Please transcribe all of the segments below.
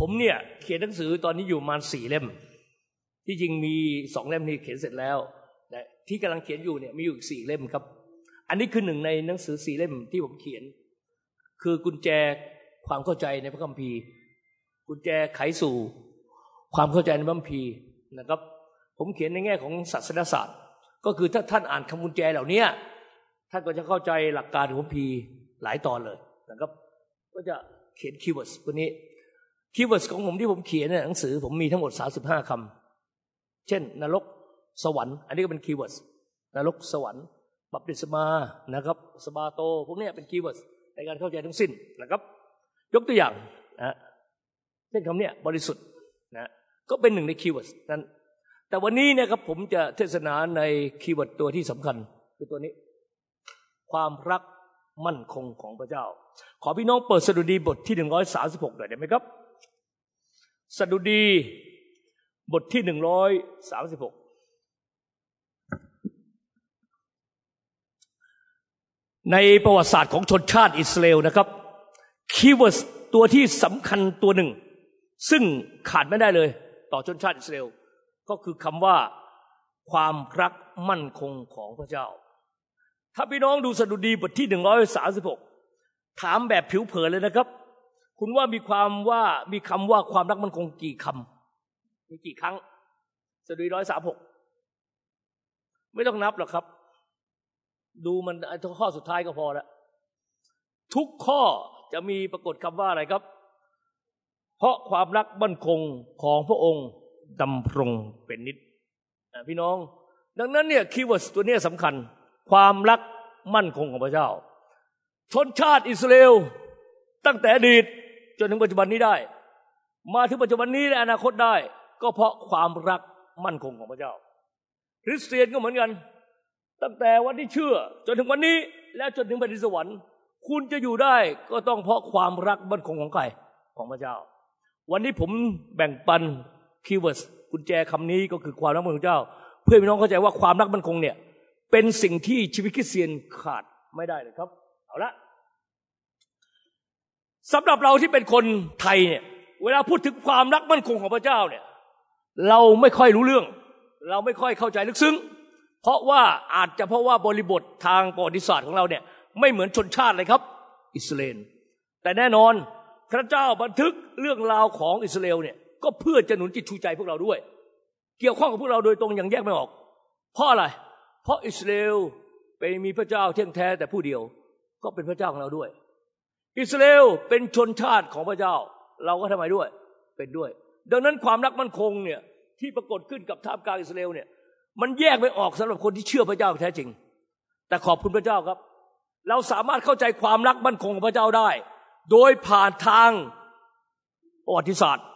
ผมเนี่ย เขียนหนังสือตอนนี้อยู่มาสี่เล่ม ที่จริงมีสองเล่มนี่เขียนเสร็จแล้วแต่ที่กำลังเขียนอยู่เนี่ยมีอยู่อีกสี่เล่มครับ อันนี้คือหนึ่งในหนังสือสี่เล่มที่ผมเขียน คือกุญแจความเข้าใจในพระคัมภีร์ กุญแจไขสู่ ความเข้าใจในพระคัมภีร์นะครับ ผมเขียนในแง่ของศาสนศาสตร์ ก็คือถ้าท่านอ่านคำกุญแจเหล่านี้ท่านก็จะเข้าใจหลักการของพระคัมภีร์หลายตอนเลยนะครับ ก็จะเขียน keyword ตัวนี้ keyword ของผมที่ผมเขียนในหนังสือ ผมมีทั้งหมดสามสิบห้าคำเช่น นรกสวรรค์ อันนี้ก็เป็น keyword นรกสวรรค์บัพติศมานะครับสะบาโต พวกนี้เป็น keyword ในการเข้าใจทั้งสิ้นนะครับ ยกตัวอย่างนะเช่นคำเนี้ยบริสุทธิ์นะก็เป็นหนึ่งใน keyword นั้นแต่วันนี้เนี่ยครับผมจะเทศนาในkeyword ตัวที่สำคัญคือตัวนี้ ความรักมั่นคงของพระเจ้า ขอพี่น้องเปิดสดุดีบทที่หนึ่งร้อยสามสิบหกหน่อยได้ไหมครับ สดุดีบทที่หนึ่งร้อยสามสิบหกในประวัติศาสตร์ของชนชาติอิสราเอลนะครับ keyword ตัวที่สำคัญตัวหนึ่ง ซึ่งขาดไม่ได้เลย ต่อชนชาติอิสราเอลก็คือคำว่าความรักมั่นคงของพระเจ้า ถ้าพี่น้องดูสดุดีบทที่หนึ่งร้อยสาสิบหกถามแบบผิวเผินเลยนะครับ คุณว่ามีความว่ามีคำว่าความรักมันคงกี่คำมีกี่ครั้งสดุดีร้อยสามหกไม่ต้องนับหรอกครับ ดูมันข้อสุดท้ายก็พอแล้วทุกข้อจะมีปรากฏคำว่าอะไรครับ เพราะความรักมั่นคงของพระองค์ดำรงเป็นนิตย์พี่น้อง ดังนั้นเนี่ย keyword ตัวนี้สำคัญ ความรักมั่นคงของพระเจ้า ชนชาติอิสราเอลตั้งแต่อดีต จนถึงปัจจุบันนี้ได้ มาถึงปัจจุบันนี้และอนาคตได้ ก็เพราะความรักมั่นคงของพระเจ้า คริสเตียนก็เหมือนกัน ตั้งแต่วันที่เชื่อ จนถึงวันนี้ และจนถึงแผ่นดินสวรรค์ คุณจะอยู่ได้ก็ต้องเพราะความรักมั่นคงของใครของพระเจ้า วันนี้ผมแบ่งปัน keyword กุญแจคำนี้ก็คือความรักมั่นคงของเจ้า เพื่อพี่น้องเข้าใจว่าความรักมั่นคงเนี่ยเป็นสิ่งที่ชีวิตคริสเตียนขาดไม่ได้เลยครับ เอาละ สำหรับเราที่เป็นคนไทยเนี่ย เวลาพูดถึงความรักมั่นคงของพระเจ้าเนี่ย เราไม่ค่อยรู้เรื่อง เราไม่ค่อยเข้าใจลึกซึ้ง เพราะว่าอาจจะเพราะว่าบริบททางประวัติศาสตร์ของเราเนี่ย ไม่เหมือนชนชาติเลยครับ อิสราเอลแต่แน่นอนพระเจ้าบันทึกเรื่องราวของอิสราเอลเนี่ย ก็เพื่อจะหนุนจิตชูใจพวกเราด้วย เกี่ยวข้องกับพวกเราโดยตรงอย่างแยกไม่ออก เพราะอะไร เพราะอิสราเอลไปมีพระเจ้าเที่ยงแท้แต่ผู้เดียว ก็เป็นพระเจ้าของเราด้วย อิสราเอลเป็นชนชาติของพระเจ้า เราก็ทำไมด้วย เป็นด้วย ดังนั้นความรักมั่นคงเนี่ยที่ปรากฏขึ้นกับท่ามกลางอิสราเอลเนี่ย มันแยกไม่ออกสำหรับคนที่เชื่อพระเจ้าแท้จริง แต่ขอบคุณพระเจ้าครับ เราสามารถเข้าใจความรักมั่นคงของพระเจ้าได้ โดยผ่านทางประวัติศาสตร์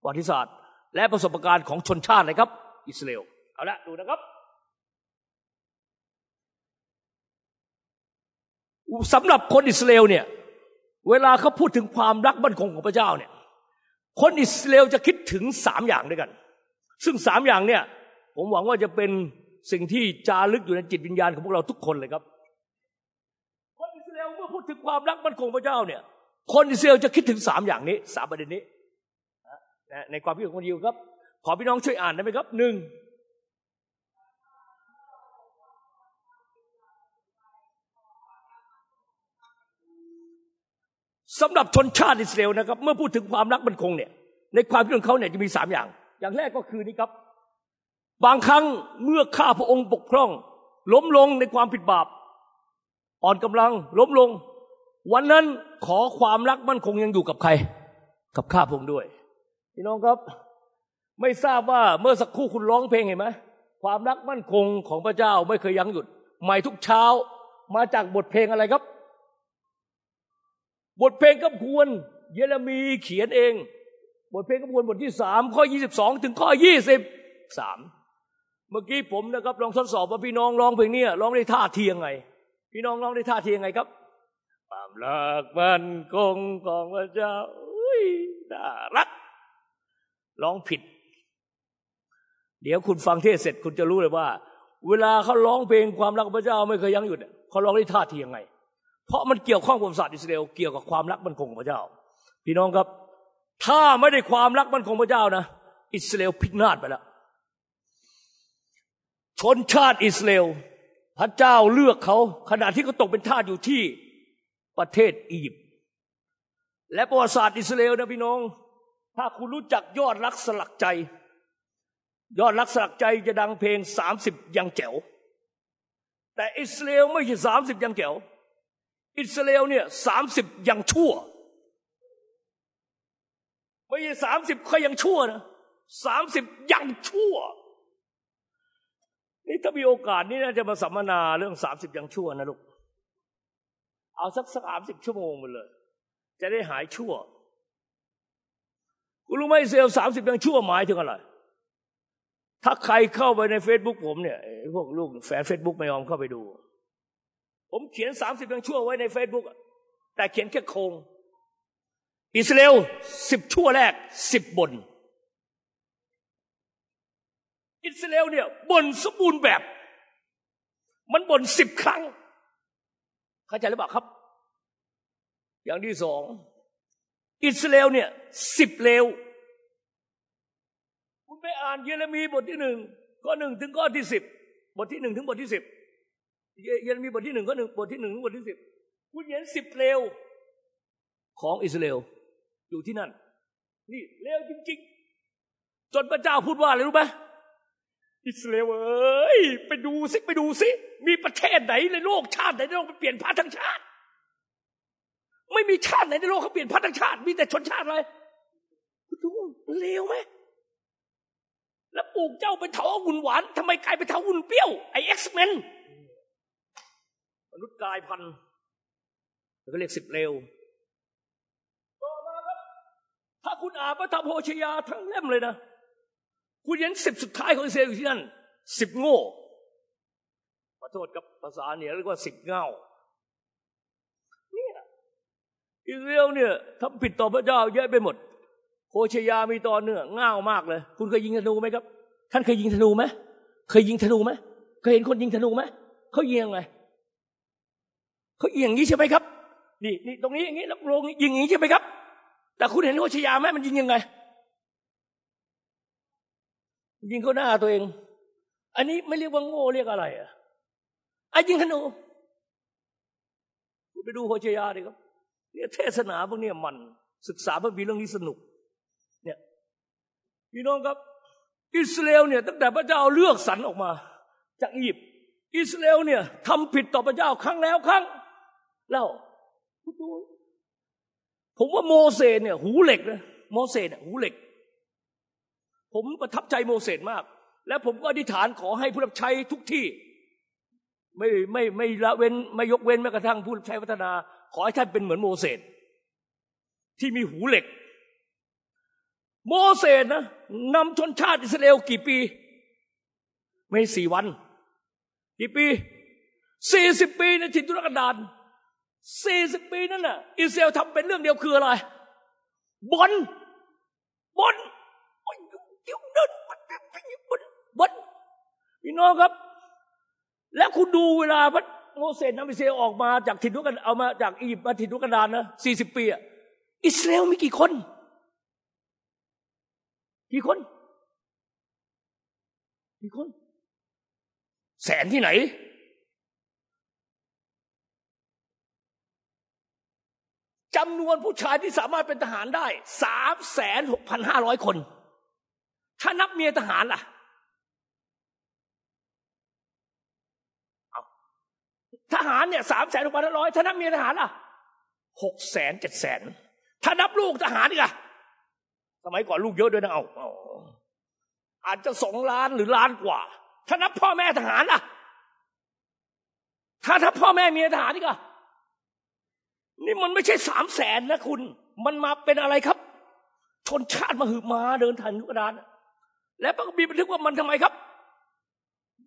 ประวัติศาสตร์ และประสบการณ์ของชนชาติเลยครับ อิสราเอลเอาละดูนะครับ สำหรับคนอิสราเอลเนี่ย เวลาเขาพูดถึงความรักมั่นคงของพระเจ้าเนี่ย คนอิสราเอลจะคิดถึงสามอย่างด้วยกัน ซึ่งสามอย่างเนี่ย ผมหวังว่าจะเป็นสิ่งที่จารึกอยู่ในจิตวิญญาณของพวกเราทุกคนเลยครับ คนอิสราเอลเมื่อพูดถึงความรักมั่นคงพระเจ้าเนี่ย คนอิสราเอลจะคิดถึงสามอย่างนี้สามประเด็นนี้ในความคิดของคนยิวครับ ขอพี่น้องช่วยอ่านได้ไหมครับหนึ่ง สำหรับชนชาติอิสราเอลนะครับ เมื่อพูดถึงความรักมันคงเนี่ย ในความคิดของเขาเนี่ยจะมีสามอย่าง อย่างแรกก็คือนี่ครับ บางครั้งเมื่อข้าพระองค์ปกครอง ล้มลงในความผิดบาป อ่อนกำลังล้มลง วันนั้นขอความรักมั่นคงยังอยู่กับใคร กับข้าพระองค์ด้วยพี่น้องครับ ไม่ทราบว่าเมื่อสักครู่คุณร้องเพลงเห็นไหมความรักมั่นคงของพระเจ้าไม่เคยยั้งหยุด ใหม่ทุกเช้ามาจากบทเพลงอะไรครับ บทเพลงกำพวน เยเรมีเขียนเอง บทเพลงกำพวนบทที่สามข้อยี่สิบสองถึงข้อยี่สิบสามเมื่อกี้ผมนะครับลองทดสอบว่าพี่น้องร้องเพลงนี้ร้องได้ท่าเทียงไง พี่น้องร้องได้ท่าเทียงไงครับความรักมันคงของพระเจ้าอุ้ยน่ารักร้องผิด เดี๋ยวคุณฟังเทศเสร็จคุณจะรู้เลยว่า เวลาเขาร้องเพลงความรักพระเจ้าไม่เคยยั้งหยุดเขาร้องได้ท่าทียังไง เพราะมันเกี่ยวข้องกับศาสตร์อิสราเอลเกี่ยวกับความรักมันคงของพระเจ้า พี่น้องครับ ถ้าไม่ได้ความรักมันของพระเจ้านะ อิสราเอลพินาศไปแล้วชนชาติอิสราเอลพระเจ้าเลือกเขาขณะที่เขาตกเป็นทาสอยู่ที่ประเทศอียิปต์และประวัติศาสตร์อิสราเอลนะพี่น้อง ถ้าคุณรู้จักยอดรักสลักใจ ยอดรักสลักใจจะดังเพลงสามสิบยังแจ๋วแต่อิสราเอลไม่ใช่สามสิบยังแจ๋ว อิสราเอลเนี่ยสามสิบยังชั่ว ไม่ใช่สามสิบเขายังชั่วนะสามสิบยังชั่ว นี่ถ้ามีโอกาสนี่น่าจะมาสัมมนาเรื่องสามสิบยังชั่วนะลูก เอาสักสามสิบชั่วโมงไปเลย จะได้หายชั่ว คุณรู้ไหมเซลสามสิบยังชั่วหมายถึงอะไร ถ้าใครเข้าไปในเฟซบุ๊กผมเนี่ยพวกลูกแฟนเฟซบุ๊กไม่ยอมเข้าไปดู ผมเขียนสามสิบยังชั่วไว้ในเฟซบุ๊กแต่เขียนแค่โครงอิสราเอลสิบชั่วแรกสิบบน อิสราเอลเนี่ยบ่นสมบูรณ์แบบ มันบ่นสิบครั้ง เข้าใจหรือเปล่าครับ อย่างที่สอง อิสราเอลเนี่ยสิบเลว คุณไปอ่านเยเรมีบทที่หนึ่งข้อหนึ่งถึงข้อที่สิบบทที่หนึ่งถึงบทที่สิบ เยเรมีบทที่หนึ่งข้อหนึ่งบทที่หนึ่งถึงบทที่สิบคุณเห็นสิบเลวของอิสราเอลอยู่ที่นั่น นี่เลวจริง ๆ จนพระเจ้าพูดว่าอะไรรู้ไหมอิสราเอลเอ้ยไปดูสิไปดูสิมีประเทศไหนในโลกชาติไหนในโลกไปเปลี่ยนพระทั้งชาติ ไม่มีชาติไหนในโลกเขาเปลี่ยนพระทั้งชาติ มีแต่ชนชาติอะไรดูเลวไหมแล้วปลูกเจ้าเป็นเถาอุ่นหวานทำไมกลายเป็นเถาอุ่นเปรี้ยวไอเอ็กซ์เมน มนุษย์กลายพันธุ์แล้วก็เรียกสิบเลวต่อมาครับ ถ้าคุณอ่านพระธรรมโฮชยาทั้งเล่มเลยนะ คุณเห็นสิบสุดท้ายของเอลอยู่ที่นั่นสิบโง่ขอโทษกับภาษาเนี่ยเรียกว่าสิบเง่าเนี่ยอิสราเอลเนี่ยทำผิดต่อพระเจ้าเยอะไปหมดโฮชยามีตอนเนื้อง่ามากเลย คุณเคยยิงธนูไหมครับ ท่านเคยยิงธนูไหมเคยยิงธนูไหมเคยเห็นคนยิงธนูไหมเขายิงยังไง เขายิงอย่างนี้ใช่ไหมครับ นี่นี่ตรงนี้อย่างนี้แล้วลงยิงอย่างนี้ใช่ไหมครับ แต่คุณเห็นโฮชยาไหมมันยิงยังไง ยิงเขาหน้าตัวเอง อันนี้ไม่เรียกว่าโง่เรียกอะไรอะไอ้ยิงธนูคุณไปดูโฮชยาดิครับเนี่ยเทศนาพวกนี้มันศึกษาพระบีเรื่องนี้สนุก เนี่ยพี่น้องครับ อิสราเอลเนี่ย ตั้งแต่พระเจ้าเลือกสรรออกมา จากอียิปต์อิสราเอลเนี่ยทำผิดต่อพระเจ้าครั้งแล้วครั้ง เล่าผมว่าโมเสสเนี่ย หูเหล็กนะโมเสสเนี่ยหูเหล็ก ผมประทับใจโมเสสมาก และผมก็อธิษฐานขอให้ผู้รับใช้ทุกที่ ไม่ไม่ไม่ละเว้นไม่ยกเว้นแม้กระทั่งผู้รับใช้พัฒนา ขอให้ท่านเป็นเหมือนโมเสสที่มีหูเหล็ก โมเสสนะนำชนชาติอิสราเอลกี่ปี ไม่สี่วัน กี่ปีสี่สิบปีในถิ่นทุรกันดาร สี่สิบปีนั่นน่ะ อิสราเอลทำเป็นเรื่องเดียวคืออะไรบนบนเดี๋ยวเดินบนบนพี่น้องครับ แล้วคุณดูเวลาพระโมเสสนำอิสราเอลออกมาจากถิ่นทุกันเอามาจากอียิปต์มาถิ่นทุกันดารนะสี่สิบปีอะอิสราเอลมีกี่คน กี่คน กี่คน แสนที่ไหน จำนวนผู้ชายที่สามารถเป็นทหารได้สามแสนหกพันห้าร้อยคน ถ้านับเมียทหารล่ะทหารเนี่ยสามแสนหกพันห้าร้อยถ้านับเมียทหารล่ะหกแสนเจ็ดแสนถ้านับลูกทหารอีกอะสมัยก่อนลูกเยอะด้วยนะเอาเอาอาจจะสองล้านหรือล้านกว่า ถ้านับพ่อแม่ทหารล่ะ ถ้าถ้าพ่อแม่เมียทหารอีกอะ นี่มันไม่ใช่สามแสนนะคุณ มันมาเป็นอะไรครับ ชนชาติมาหืบมาเดินทางยุกดาน และพระบีบันทึกว่ามันทำไมครับ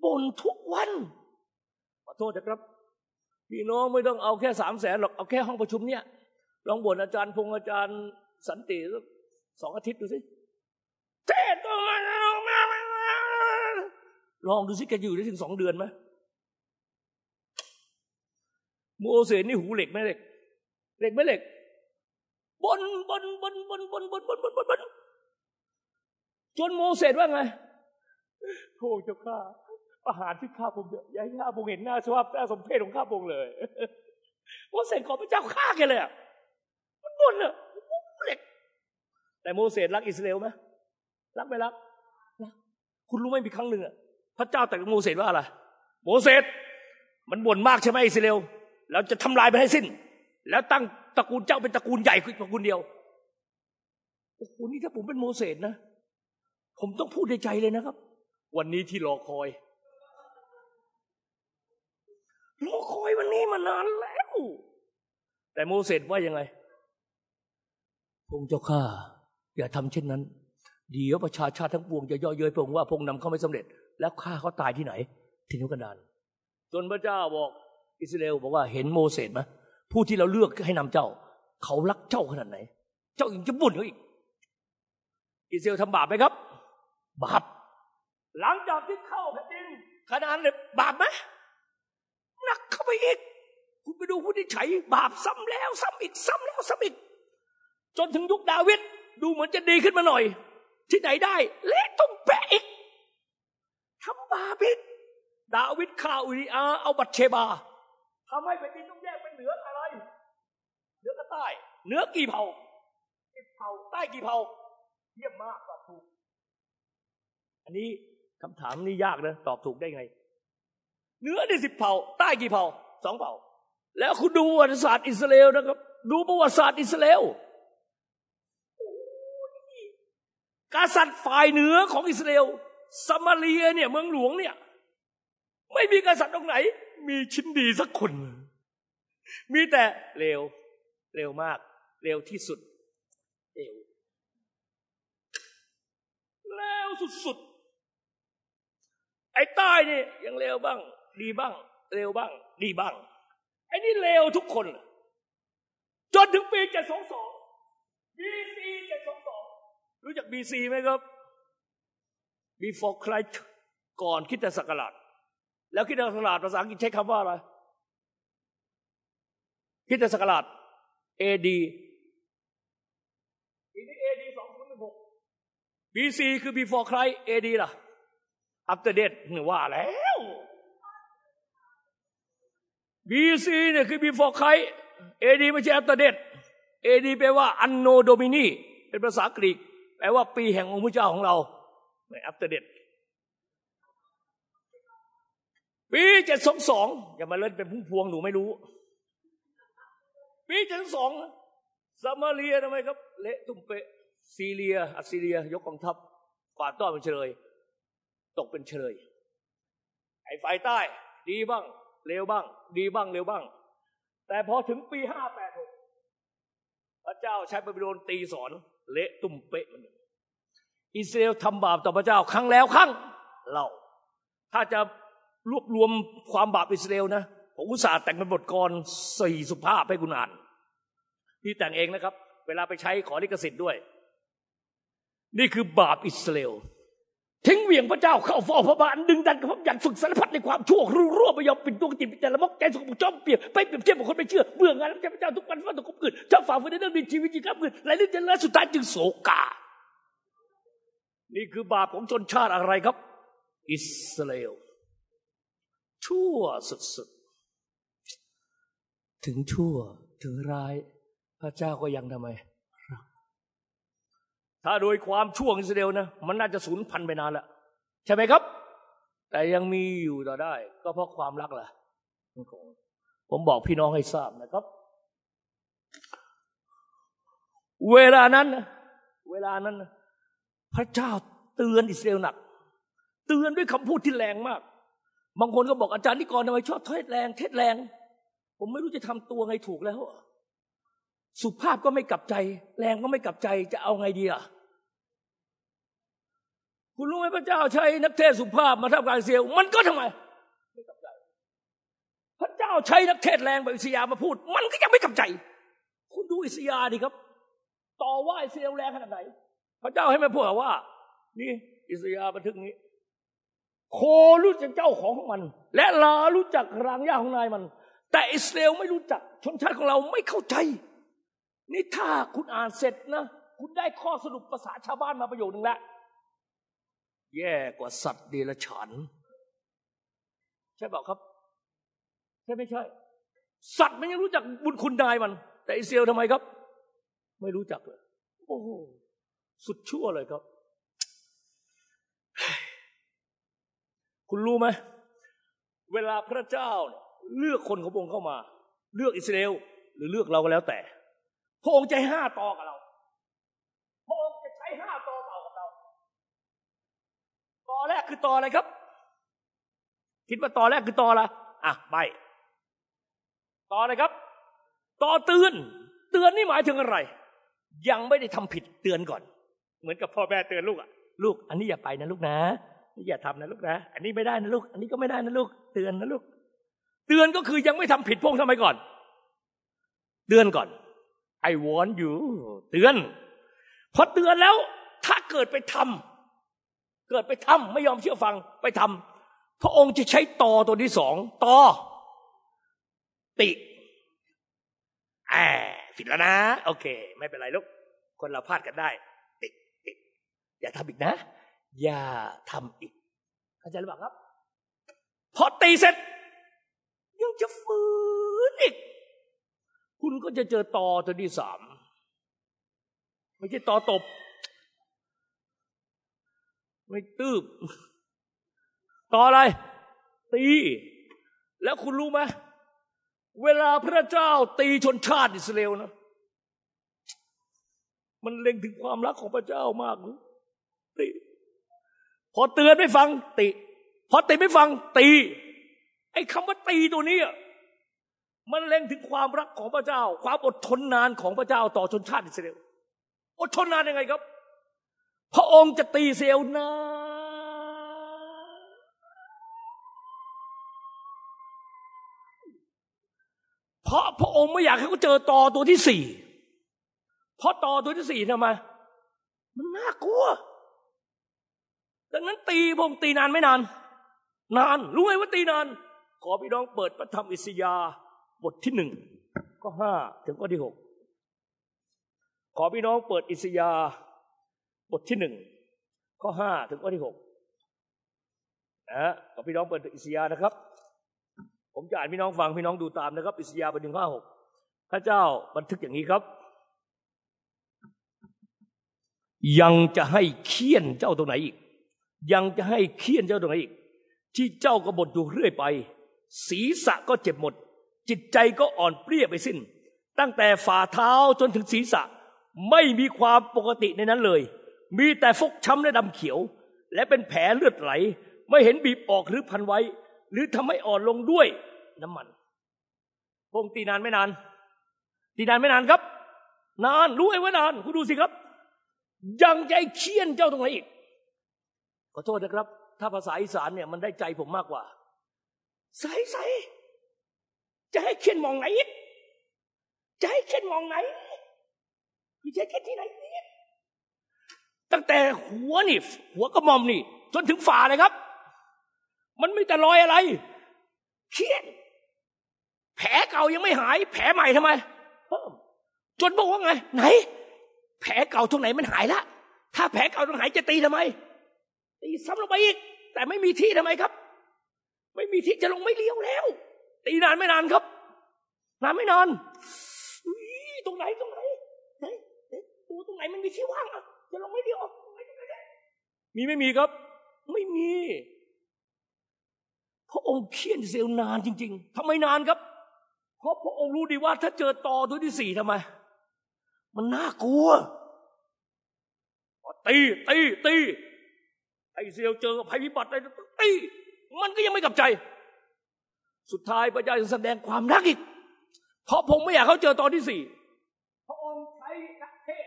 บ่นทุกวันขอโทษนะครับ พี่น้องไม่ต้องเอาแค่สามแสนหรอกเอาแค่ห้องประชุมเนี่ยลองบ่นอาจารย์พงอาจารย์สันติสองอาทิตย์ดูสิเทศตัวมันลองดูสิแกอยู่ได้ถึงสองเดือนไหมโมเสสนี่หูเหล็กไหมเหล็ก เหล็กไม่เหล็กบนบนบนบนบนบนบนบนบนบนจนโมเสสว่าไงโอ้เจ้าข้าอาหารที่ข้าพงเยอะย้ายข้าพงเห็นหน้าสภาพหน้าสมเพศของข้าพงเลยโมเสสขอพระเจ้าฆ่าแกเลยมันบ่นอะเหล็ก แต่โมเสสรักอิสราเอลไหมรักไม่รักคุณรู้ไหมมีครั้งหนึ่งอะพระเจ้าแต่โมเสสว่าอะไรโมเสสมันบ่นมากใช่ไหมอิสราเอลเราจะทำลายมันให้สิ้น แล้วตั้งตระกูลเจ้าเป็นตระกูลใหญ่คือตระกูลเดียวโอ้โหนี่ถ้าผมเป็นโมเสสนะ ผมต้องพูดในใจเลยนะครับ วันนี้ที่รอคอยรอคอยวันนี้มานานแล้ว แต่โมเสสว่ายังไงพงเจ้าข้าอย่าทำเช่นนั้น เดี๋ยวประชาชาติทั้งปวงจะย่อเย้ยพงว่าพงนำเขาไม่สำเร็จ แล้วข้าเขาตายที่ไหนที่นุกันดานจนพระเจ้าบอกอิสราเอลบอกว่าเห็นโมเสสไหม ผู้ที่เราเลือกให้นำเจ้า เขารักเจ้าขนาดไหน เจ้ายังจะบ่นเขาอีก อิสราเอลทำบาปไหมครับ บาป หลังจากที่เข้าแผ่นดินขนาดนั้บาปไหมหนักเข้าไปอีก คุณไปดูผู้ที่ใช้บาปซ้ำแล้ว ซ้ำอีก ซ้ำแล้วซ้ำอีก จนถึงยุคดาวิดดูเหมือนจะดีขึ้นมาหน่อย ที่ไหนได้ เละตุ้มแปะอีกทำบาปอีกดาวิดข่าอุริอาเอาบัตเชบาทำให้แผ่นดินต้องแยกเป็นเหนืออะไรเหนือกับ ใต้เหนือกี่เผ่าสิบเผ่าใต้กี่เผ่าเยี่ยมมากตอบถูก อันนี้คำถามนี้ยากนะตอบถูกได้ไงเหนือได้สิบเผ่า ใต้กี่เผ่าสองเผ่า แล้วคุณดูประวัติศาสตร์อิสราเอลนะครับ ดูประวัติศาสตร์อิสราเอลกษัตริย์ฝ่ายเหนือของอิสราเอลสมาเรียเนี่ยเมืองหลวงเนี่ย ไม่มีกษัตริย์ตรงไหน มีชิ้นดีสักคน มีแต่เร็ว เร็วมาก เร็วที่สุด เร็วเร็วสุดๆไอ้ใต้นี่ยังเร็วบ้าง ดีบ้าง เร็วบ้าง ดีบ้าง ไอ้นี่เร็วทุกคน จนถึงปีเจ็ดสองสองบีซีเจ็ดสองสองรู้จักบีซีไหมครับ before Christ ก่อนคิดแต่ศักราชแล้วคิดแต่ศักราชภาษาอังกฤษใช้คำว่าอะไรคิดแต่ศักราช AD ปีนี้ AD สองพันหนึ่งหก BC คือ before Christ AD ล่ะ after date หนึ่งว่าแล้ว BC เนี่ยคือ before Christ AD ไม่ใช่ after date AD แปลว่า anno domini เป็นภาษากรีก แปลว่าปีแห่งองค์พระเจ้าของเราไม่ after date ปีเจ็ดสองสองอย่ามาเล่นเป็นพุ่มพวงหนูไม่รู้ ปีเจ็ดสองซามาเรียทำไมครับ เละตุ้มเปะซีเรียอัสซีเรีย ยกกองทัพกวาดต้อนเป็นเชลย ตกเป็นเชลย ไอ้ฝ่ายใต้ ดีบ้างเร็วบ้าง ดีบ้างเร็วบ้าง แต่พอถึงปีห้าแปดหกพระเจ้าใช้บาบิโลนตีสอน เละตุ้มเปะมันอิสราเอลทำบาปต่อพระเจ้าครั้งแล้วครั้งเล่าถ้าจะรวบรวมความบาปอิสราเอลนะ ผมอุตส่าห์แต่งเป็นบทกรสี่สุภาพให้คุณอ่านนี่แต่งเองนะครับ เวลาไปใช้ขอลิขสิทธิ์ด้วย นี่คือบาปอิสราเอลทิ้งเวียงพระเจ้าเข้าฟอพระบาทดึงดันกับพระยันฝึกสารพัดในความชั่วรู้ร่วไม่ยอมปิดตัวจิตแต่ละมกใจสกปรกจอมเปลี่ยนไปเปรียบเทียบกับคนไม่เชื่อเบื่องานแล้วพระเจ้าทุกวันฟันตกขืนเจ้าฝ่าฝืนในเรื่องดีชีวิตจริงครับขืนหลายเรื่องจะแล้วสุดท้ายจึงโศกา นี่คือบาปของชนชาติอะไรครับ อิสราเอลชั่วสุดๆ ถึงชั่วถึงร้าย พระเจ้าก็ยังทำไมรักถ้าโดยความชั่วของอิสราเอลนะ มันน่าจะสูญพันธุ์ไปนานแล้วใช่ไหมครับ แต่ยังมีอยู่ต่อได้ ก็เพราะความรักแหละผมบอกพี่น้องให้ทราบนะครับ เวลานั้นนะเวลานั้นนะพระเจ้าเตือนอิสราเอลหนัก เตือนด้วยคำพูดที่แรงมาก บางคนก็บอกอาจารย์นิกรทำไมชอบเทศแรง เทศแรง ผมไม่รู้จะทำตัวไงถูกแล้ว สุภาพก็ไม่กลับใจ แรงก็ไม่กลับใจจะเอาไงดีอะคุณรู้ไหมพระเจ้าใช้นักเทศสุภาพมาทำการเสียมันก็ทำไมไม่กลับใจ พระเจ้าใช้นักเทศแรงแบบอิสยามาพูด มันก็ยังไม่กลับใจ คุณดูอิสยาดิครับ ต่อว่าอิสราเอลแรงขนาดไหน พระเจ้าให้มาพูดว่า นี่ อิสยาบันทึกนี้ โครู้จักเจ้าของของมัน และลารู้จักรางย่าของนายมัน แต่อิสราเอลไม่รู้จัก ชนชาติของเราไม่เข้าใจ นี่ถ้าคุณอ่านเสร็จนะ คุณได้ข้อสรุปภาษาชาวบ้านมาประโยคนึงแล้วแย่กว่าสัตว์เดรัจฉานใช่เปล่าครับ ใช่ไม่ใช่ สัตว์มันยังรู้จักบุญคุณนายมัน แต่อิสราเอลทำไมครับ ไม่รู้จักเลยโอ้โหสุดชั่วเลยครับ คุณรู้ไหมเวลาพระเจ้าเนี่ย เลือกคนของพระองค์เข้ามา เลือกอิสราเอลหรือเลือกเราก็แล้วแต่ พระองค์ใจห้าต่อกับเรา พระองค์จะใช้ห้าต่อต่อกับเราต่อแรกคือต่ออะไรครับ คิดว่าต่อแรกคือต่ออะไรอะไปต่ออะไรครับ ต่อเตือน เตือนนี่หมายถึงอะไร ยังไม่ได้ทำผิดเตือนก่อน เหมือนกับพ่อแม่เตือนลูกอะลูก อันนี้อย่าไปนะลูกนะอย่าทำนะลูกนะ อันนี้ไม่ได้นะลูก อันนี้ก็ไม่ได้นะลูก เตือนนะลูก เตือนก็คือยังไม่ทำผิดพงทำไมก่อน เตือนก่อน I want you เตือน พอเตือนแล้ว ถ้าเกิดไปทำเกิดไปทำไม่ยอมเชื่อฟังไปทำพระองค์จะใช้ตอตัวที่สองตอติแอบผิดแล้วนะ โอเค ไม่เป็นไรลูกคนเราพลาดกันได้ ติติอย่าทำอีกนะ อย่าทำอีกเข้าใจหรือเปล่าครับ พอตีเสร็จ ยังจะฝืนอีก คุณก็จะเจอต่อตัวที่สามไม่ใช่ต่อตบ ไม่ตืบต่ออะไร ตี แล้วคุณรู้ไหมเวลาพระเจ้าตีชนชาติอิสราเอลนะมันเล็งถึงความรักของพระเจ้ามากเลยตีพอเตือนไม่ฟังตีพอตีไม่ฟัง ตี ไอ้คำว่าตีตัวนี้มันเล็งถึงความรักของพระเจ้า ความอดทนนานของพระเจ้าต่อชนชาติอิสราเอลอดทนนานยังไงครับ พระองค์จะตีเซลนานเพราะพระองค์ไม่อยากให้เขาเจอต่อตัวที่สี่เพราะต่อตัวที่สี่ทำไมมันน่ากลัว ดังนั้นตีพงตีนานไม่นาน นาน รู้ไหมว่าตีนาน ขอพี่น้องเปิดพระธรรมอิสยาบทที่หนึ่งข้อห้าถึงข้อที่หกขอพี่น้องเปิดอิสยาบทที่หนึ่งข้อห้าถึงข้อที่หกนะขอพี่น้องเปิดอิสยานะครับ ผมจะอ่านพี่น้องฟังพี่น้องดูตามนะครับ อิสยาบทหนึ่งข้อหกพระเจ้าบันทึกอย่างนี้ครับ ยังจะให้เคี่ยนเจ้าตรงไหนอีก ยังจะให้เคี่ยนเจ้าตรงไหนอีก ที่เจ้ากบฏอยู่เรื่อยไป ศีรษะก็เจ็บหมด จิตใจก็อ่อนเปรี้ยไปสิ้น ตั้งแต่ฝ่าเท้าจนถึงศีรษะ ไม่มีความปกติในนั้นเลย มีแต่ฟกช้ำและดำเขียว และเป็นแผลเลือดไหล ไม่เห็นบีบออกหรือพันไว้ หรือทำให้อ่อนลงด้วยน้ำมันพงตีนานไม่นาน ตีนานไม่นานครับ นานรู้ไอ้ว่านานคุณดูสิครับ ยังใจเคี่ยนเจ้าตรงไหนอีกขอโทษนะครับ ถ้าภาษาอีสานเนี่ยมันได้ใจผมมากกว่า ใส่ใส่จะให้เคี่ยนมองไหน จะให้เคี่ยนมองไหนคือจะเคี่ยนที่ไหนเนี่ยตั้งแต่หัวนี่ หัวกระมอมนี่ จนถึงฝ่าเลยครับ มันไม่แต่รอยอะไรเคี่ยนแผลเก่ายังไม่หาย แผลใหม่ทำไมเพิ่มจนบอกว่าไง ไหน แผลเก่าตรงไหนมันหายละถ้าแผลเก่าตรงไหนจะตีทำไมตีซ้ำลงไปอีก แต่ไม่มีที่ทำไมครับ ไม่มีที่จะลงไม่เลี้ยวแล้ว ตีนานไม่นานครับ นานไม่นานตรงไหนตรงไหนไหนดูตรงไหนมันมีที่ว่างอะจะลงไม่เลี้ยวมีไม่มีครับ ไม่มีพระองค์เขียนเซลนานจริง ๆทำไมนานครับ เพราะพระองค์รู้ดีว่าถ้าเจอต่อตัวที่สี่ทำไม มันน่ากลัวตีตีตีไอเซลเจอภัยพิบัติอะไรตี มันก็ยังไม่กลับใจ สุดท้ายพระเจ้าจะแสดงความรักอีก เพราะผมไม่อยากเขาเจอตอนที่สี่พระองค์ใช้นักเทศ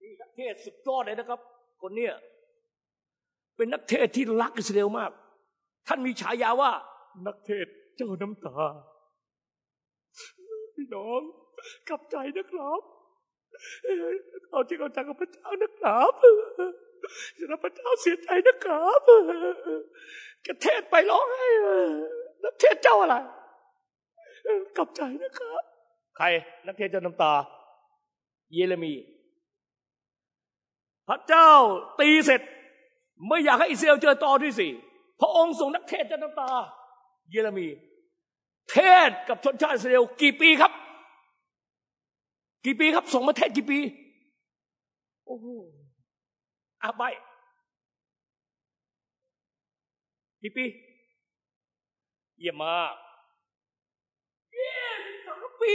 นี่นักเทศสุดยอดเลยนะครับ คนเนี้ยเป็นนักเทศที่รักอิสราเอลมาก ท่านมีฉายาว่า นักเทศเจ้าน้ำตา พี่น้องกลับใจนะครับ เอาจริงเอาจังกับพระเจ้านะครับ จะรับพระเจ้าเสียใจนะครับกระเทศไปร้องไห้นักเทศเจ้าอะไรกลับใจนะครับ ใคร นักเทศเจ้าน้ำตา เยเรมี พระเจ้าตีเสร็จ ไม่อยากให้อิสราเอลเจอต่อที่สี่พระองค์ส่งนักเทศจน้ำตา เยเรมี เทศกับชนชาติอิสราเอลกี่ปีครับ กี่ปีครับส่งมาเทศกี่ปี โอ้โห อาใบกี่ปี เยี่ยมมากเยี่ยมสองปี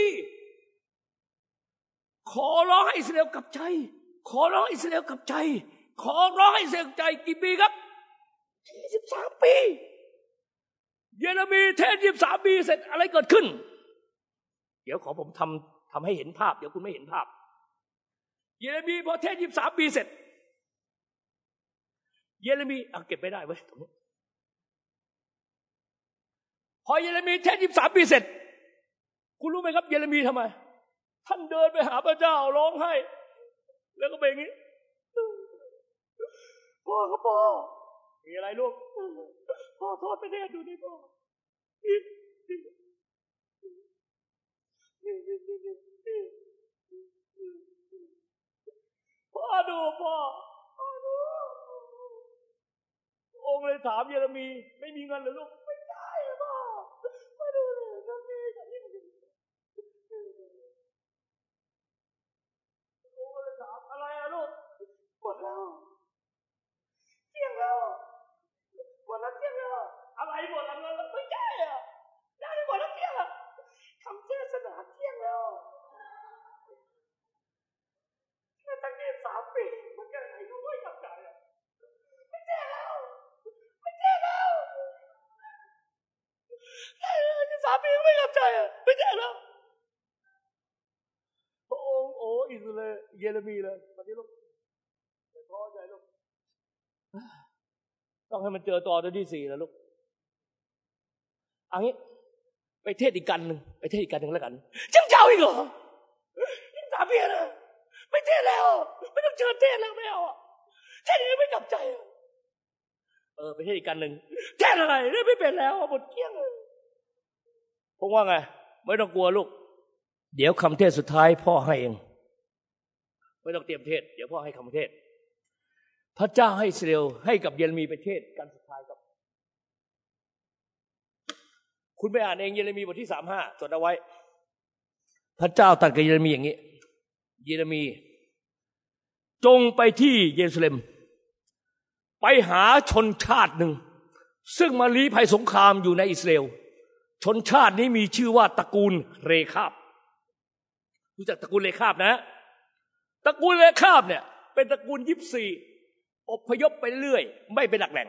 ขอร้องให้อิสราเอลกลับใจ ขอร้องอิสราเอลกลับใจ ขอร้องให้อิสราเอลใจกี่ปีครับยี่สิบสามปี เยเรมีเทศยี่สิบสามปีเสร็จอะไรเกิดขึ้น เดี๋ยวขอผมทำทำให้เห็นภาพ เดี๋ยวคุณไม่เห็นภาพ เยเรมีพอเทศยี่สิบสามปีเสร็จ เยเรมีเอาเก็บไม่ได้เว้ยตรงนี้พอเยเรมีเทศยี่สิบสามปีเสร็จ คุณรู้ไหมครับ เยเรมีทำไม ท่านเดินไปหาพระเจ้าร้องไห้ แล้วก็เป็นอย่างนี้พ่อครับพ่อมีอะไรลูกพ่อโทษไปเทศดูนี่พ่อพ่อดูพ่อพ่อดู องค์เลยถามเยเรมี ไม่มีเงินหรือลูก ไม่ได้พ่อมาดูเลยทำนี้ทำนี้องค์เลยถามอะไรอะลูก หมดแล้วเที่ยงแล้วหมดแล้วเที่ยงแล้วอะไรหมดแล้วเงินแล้วไม่ได้อะได้หมดแล้วเที่ยงคำเทศนาเที่ยงแล้วแค่ตั้งแต่สามปีมันยังไงก็ไม่กลับใจอะไม่แจ้แล้ว ไม่แจ้แล้วได้เลย สามีไม่กลับใจอะไม่แจ้แล้วพระองค์โอ้อิสราเอลเยเรมีเลยวันนี้ลูกอย่าท้อใจลูกต้องให้มันเจอต่อตัวที่สี่แล้วลูกอันนี้ ไปเทศอีกกันหนึ่งไปเทศอีกกันหนึ่งแล้วกันจังเจ้าอีกเหรอสามีนะไม่เทศแล้ว ไม่ต้องเชิญเทศแล้วไม่เอาเทศนี้ไม่กลับใจ เออ ไปเทศอีกกันหนึ่งเทศอะไรเรื่องไม่เป็นแล้วหมดเกลี้ยงเลย ผมว่าไง ไม่ต้องกลัวลูก เดี๋ยวคำเทศสุดท้าย พ่อให้เอง ไม่ต้องเตรียมเทศ เดี๋ยวพ่อให้คำเทศ พระเจ้าให้เซเลวให้กับเยเรมีไปเทศกันสุดท้ายครับ คุณไปอ่านเองเยเรมีบทที่สามห้าจดเอาไว้ พระเจ้าตรัสกับเยเรมีอย่างนี้ เยเรมี จงไปที่เยรูซาเล็ม ไปหาชนชาติหนึ่งซึ่งมาลี้ภัยสงครามอยู่ในอิสราเอล ชนชาตินี้มีชื่อว่าตระกูลเรคาบรู้จักตระกูลเรคาบนะ ตระกูลเรคาบเนี่ย เป็นตระกูลยิปซีอบพยพไปเรื่อย ไม่เป็นหลักแหล่ง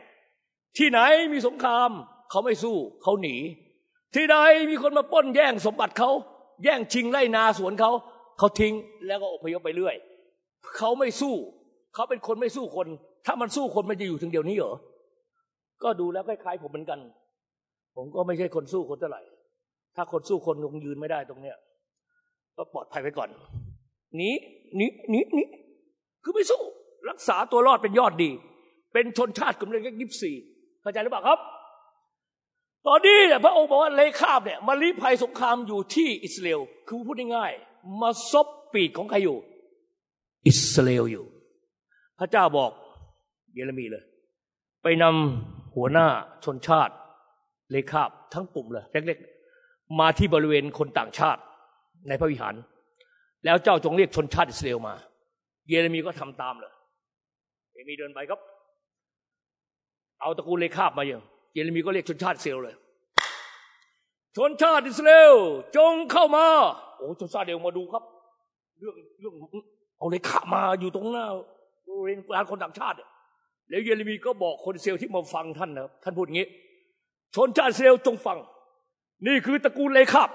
ที่ไหนมีสงคราม เขาไม่สู้เขาหนี ที่ใดมีคนมาป้นแย่งสมบัติเขาแย่งชิงไล่นาสวนเขาเขาทิ้งแล้วก็อพยพไปเรื่อย เขาไม่สู้ เขาเป็นคนไม่สู้คน ถ้ามันสู้คนมันจะอยู่ถึงเดี๋ยวนี้เหรอก็ดูแล้วคล้ายๆผมเหมือนกัน ผมก็ไม่ใช่คนสู้คนเท่าไหร่ ถ้าคนสู้คนคงยืนไม่ได้ตรงเนี้ย ก็ปลอดภัยไว้ก่อนหนีหนีหนีหนีคือไม่สู้ รักษาตัวรอดเป็นยอดดี เป็นชนชาติกลุ่มเล็กยิบสี่เข้าใจหรือเปล่าครับ ตอนนี้เนี่ยพระองค์บอกว่าเลคาบเนี่ยมาลี้ภัยสงครามอยู่ที่อิสราเอลคือพูดง่ายๆมาซบปีกของใครอยู่ อิสราเอลอยู่ พระเจ้าบอกเยเรมีเลย ไปนำหัวหน้าชนชาติ เลคาบทั้งกลุ่มเลยเล็กๆมาที่บริเวณคนต่างชาติในพระวิหาร แล้วเจ้าจงเรียกชนชาติอิสราเอลมา เยเรมีก็ทำตามเลยเยเรมีเดินไปครับ เอาตระกูลเลคาบมาอย่างเยเรมีก็เรียกชนชาติอิสราเอลเลย ชนชาติอิสราเอลจงเข้ามาโอ้ชนชาติอิสราเอลมาดูครับ เรื่องเรื่องเอาเลคาบมาอยู่ตรงหน้าบริเวณร้านคนต่างชาติแล้วเยเรมีก็บอกคนเอลที่มาฟังท่านนะท่านพูดอย่างนี้ ชนชาติอิสราเอลจงฟัง นี่คือตระกูลเรคาบ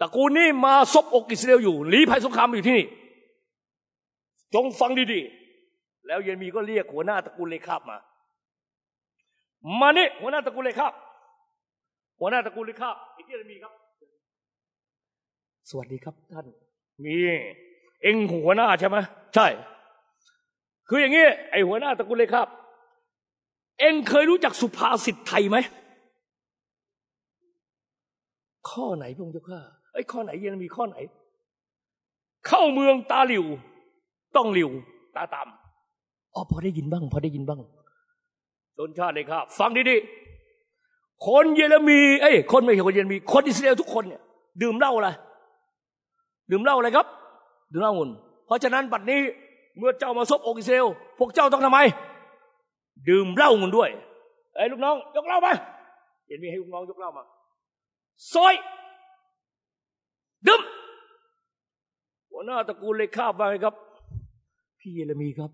ตระกูลนี้มาซบอกอิสราเอลอยู่ลี้ภัยสงครามอยู่ที่นี่ จงฟังดีๆ แล้วเยเรมีก็เรียกหัวหน้าตระกูลเรคาบมา มานี่หัวหน้าตระกูลเรคาบหัวหน้าตระกูลเรคาบอีกเยเรมีครับ สวัสดีครับท่าน มีเอ็งหัวหน้าใช่ไหมใช่ คืออย่างนี้ไอ้หัวหน้าตระกูลเรคาบเอ็งเคยรู้จักสุภาษิตไทยไหม ข้อไหนพระองค์เจ้าข้าไอ้ข้อไหนยังมีข้อไหน เข้าเมืองตาหลิว ต้องหลิว ตาตามอ๋อพอได้ยินบ้าง พอได้ยินบ้างชนชาติเลยครับ ฟังดีๆคนเยเรมีเอ้ยคนไม่ใช่คนเยเรมี คนอิสราเอลทุกคนเนี่ย ดื่มเหล้าอะไรดื่มเหล้าอะไรครับดื่มเหล้าอุ่นเพราะฉะนั้นบัดนี้เมื่อเจ้ามาซบอกอิสราเอลพวกเจ้าต้องทำไม ดื่มเหล้าอุ่นด้วยไอ้ลูกน้อง ยกเหล้ามาเห็นมีให้ลูกน้องยกเหล้ามา ซอยดื่มหัวหน้าตระกูลเลยข้าบมาครับ พี่เยเรมีครับ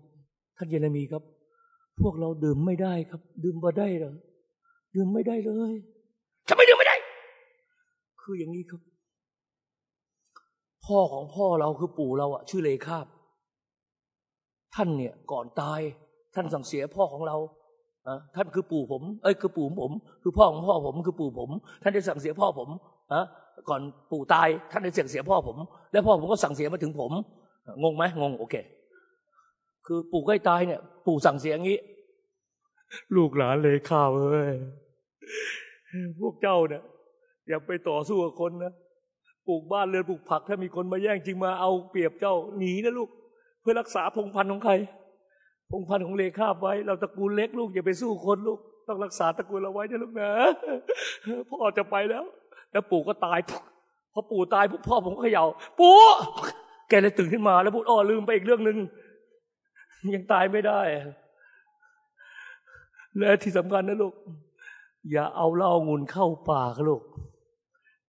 ท่านเยเรมีครับ พวกเราดื่มไม่ได้ครับ ดื่มบ่ได้หรอดื่มไม่ได้เลยทำไมดื่มไม่ได้ คืออย่างนี้ครับ พ่อของพ่อเราคือปู่เราอะชื่อเลคาบ ท่านเนี่ยก่อนตาย ท่านสั่งเสียพ่อของเราอะ ท่านคือปู่ผม เอ้ยคือปู่ผม คือพ่อของพ่อผมคือปู่ผม ท่านได้สั่งเสียพ่อผมอะก่อนปู่ตาย ท่านได้สั่งเสียพ่อผม แล้วพ่อผมก็สั่งเสียมาถึงผม งงไหมงงโอเค คือปู่ใกล้ตายเนี่ย ปู่สั่งเสียอย่างนี้ ลูกหลานเลยข้าวเอ้ยพวกเจ้าเนี่ยอย่าไปต่อสู้กับคนนะปลูกบ้านเรือนปลูกผัก ถ้ามีคนมาแย่งจริงมาเอาเปรียบเจ้าหนีนะลูก เพื่อรักษาพงพันธุ์ของใคร พงพันธุ์ของเลข้าไว้ เราตระกูลเล็กลูกอย่าไปสู้คนลูก ต้องรักษาตระกูลเราไว้นะลูกนะพ่อจะไปแล้ว แล้วปู่ก็ตายพอปู่ตายพ่อผมก็เขย่า ปู่แกเลยตื่นขึ้นมาแล้วพูดอ้อลืมไปอีกเรื่องหนึ่งยังตายไม่ได้ และที่สำคัญนะลูก อย่าเอาเหล้าองุ่นเข้าปากลูก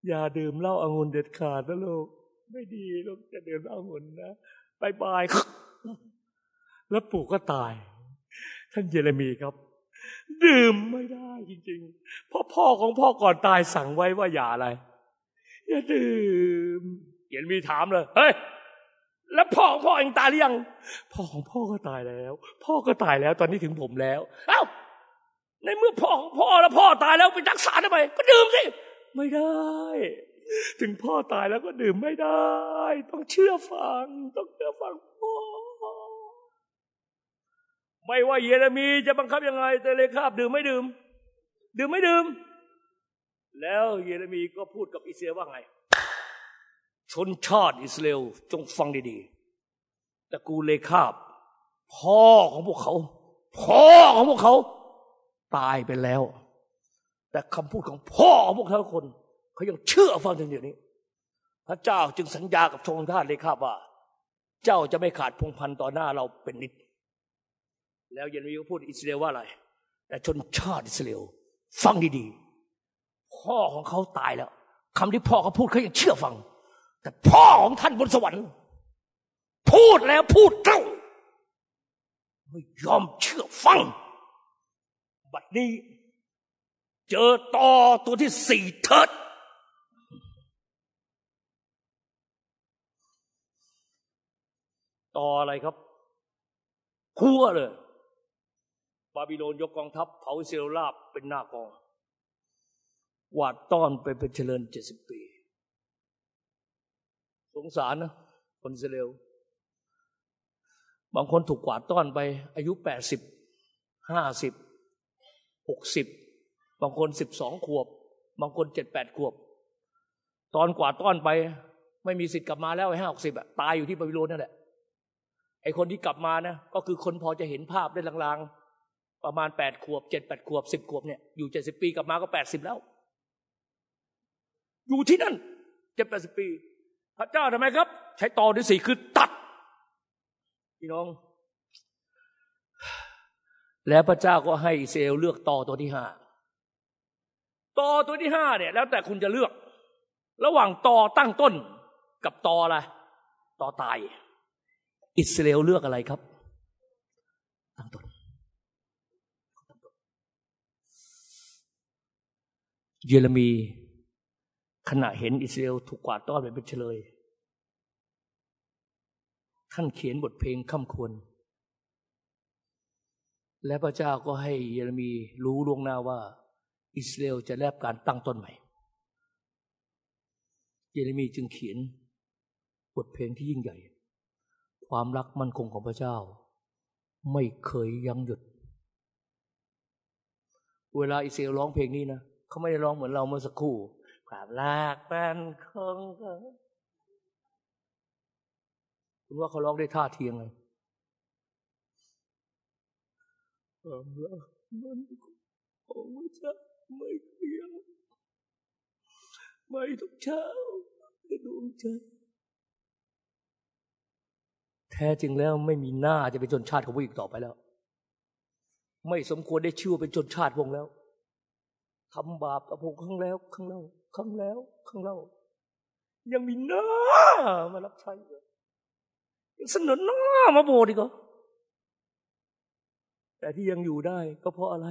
อย่าดื่มเหล้าองุ่นเด็ดขาดนะลูก ไม่ดีลูกจะดื่มเหล้าองุ่นนะบายบาย แล้วปู่ก็ตาย ท่านเยเรมีครับ ดื่มไม่ได้จริงๆ เพราะพ่อของพ่อก่อนตายสั่งไว้ว่าอย่าอะไร อย่าดื่ม เยเรมีถามเลย เฮ้ย แล้วพ่อของพ่อเองตายหรือยัง พ่อของพ่อก็ตายแล้ว พ่อก็ตายแล้ว ตอนนี้ถึงผมแล้ว เอ้า ในเมื่อพ่อของพ่อแล้วพ่อตายแล้วไปรักษาทำไม ก็ดื่มสิ ไม่ได้ถึงพ่อตายแล้วก็ดื่มไม่ได้ ต้องเชื่อฟัง ต้องเชื่อฟัง ไม่ว่าเยเรมีจะบังคับยังไงแต่เลคาบดื่มไม่ดื่ม ดื่มไม่ดื่ม แล้วเยเรมีก็พูดกับอิสราเอลว่าไง ชนชาติอิสราเอลจงฟังดีๆตระกูลเลคาบ พ่อของพวกเขา พ่อของพวกเขา ตายไปแล้ว แต่คำพูดของพ่อของพวกเขาคน เขายังเชื่อฟังถึงเดี๋ยวนี้ พระเจ้าจึงสัญญากับชนชาติเลคาบว่า เจ้าจะไม่ขาดพงพันต่อหน้าเราเป็นนิด แล้วเยเรมีก็พูดอิสราเอลว่าอะไร แต่ชนชาติอิสราเอลฟังดีๆ พ่อของเขาตายแล้วคำที่พ่อเขาพูดเขายังเชื่อฟัง แต่พ่อของท่านบนสวรรค์ พูดแล้วพูดเล่าไม่ยอมเชื่อฟัง บัดนี้ เจอต่อตัวที่สี่เถิดต่ออะไรครับพัวเลย บาบิโลนยกกองทัพเผาเซลลาบเป็นหน้ากองกวาดต้อนไปเป็นเจริญเจ็ดสิบปี สงสารนะ คนอิสราเอลบางคนถูกกวาดต้อนไป อายุแปดสิบห้าสิบหกสิบบางคนสิบสองขวบ บางคนเจ็ดแปดขวบ ตอนกวาดต้อนไป ไม่มีสิทธิ์กลับมาแล้วไอ้ห้าหกสิบอะตายอยู่ที่บาบิโลนนั่นแหละไอ้คนที่กลับมานะก็คือคนพอจะเห็นภาพได้ลางๆ ประมาณแปดขวบเจ็ดแปดขวบสิบขวบเนี่ยอยู่เจ็ดสิบปีกลับมาก็แปดสิบแล้ว อยู่ที่นั่นเจ็ดแปดสิบปี พระเจ้าทำไมครับ ใช้ต่อที่สี่คือตัดพี่น้อง แล้วพระเจ้าก็ให้อิสราเอลเลือกต่อตัวที่ห้าต่อตัวที่ห้าเนี่ย แล้วแต่คุณจะเลือก ระหว่างต่อตั้งต้นกับต่ออะไรต่อตาย อิสราเอลเลือกอะไรครับ ตั้งต้น เยเรมี ขณะเห็นอิสราเอลถูกกวาดต้อนไปเป็นเฉลย ท่านเขียนบทเพลงค่ำควร และพระเจ้าก็ให้เยเรมีรู้ล่วงหน้าว่า อิสราเอลจะแลบการตั้งต้นใหม่ เยเรมีจึงเขียนบทเพลงที่ยิ่งใหญ่ ความรักมั่นคงของพระเจ้า ไม่เคยยั้งหยุด เวลาอิสราเอลร้องเพลงนี้นะ เขาไม่ได้ร้องเหมือนเราเมื่อสักครู่ความรักมั่นคงคุณว่าเขาร้องได้ท่าเทียงไงความรักมันของพระเจ้าไม่เที่ยงไม่ทุกเช้าในดวงใจแท้จริงแล้วไม่มีหน้าจะเป็นชนชาติของพวกอีกต่อไปแล้ว ไม่สมควรได้ชื่อเป็นชนชาติพวกแล้ว ทำบาปกับพวกครั้งแล้วครั้งเล่าครั้งแล้วครั้งเล่า ยังมีหน้ามารับใช้ยังเสนอหน้ามาโบสถ์อีกเหรอแต่ที่ยังอยู่ได้ก็เพราะอะไร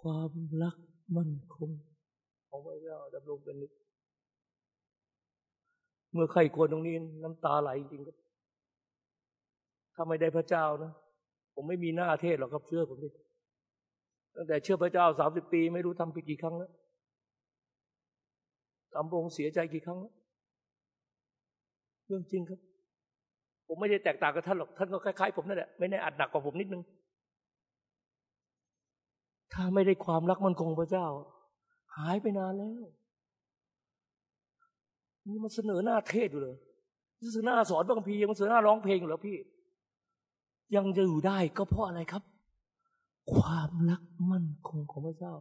ความรักมั่นคงของพระเจ้าดำรงเป็นนิจเมื่อใครควรตรงนี้น้ำตาไหลจริงๆครับถ้าไม่ได้พระเจ้านะ ผมไม่มีหน้าเทศหรอกครับเชื่อผมดิ ตั้งแต่เชื่อพระเจ้าสามสิบปี ไม่รู้ทำผิดกี่ครั้งแล้วทำองค์เสียใจกี่ครั้งแล้วเรื่องจริงครับ ผมไม่ได้แตกต่างกับท่านหรอกท่านก็คล้ายๆผมนั่นแหละไม่ได้อัดหนักกว่าผมนิดนึง ถ้าไม่ได้ความรักมันคงพระเจ้า หายไปนานแล้วนี่มันเสนอหน้าเทศอยู่เลยเสนอหน้าสอนบางพียังมันเสนอหน้าร้องเพลงอยู่แล้วพี่ ยังจะอยู่ได้ก็เพราะอะไรครับ ความรักมั่นคงของพระเจ้า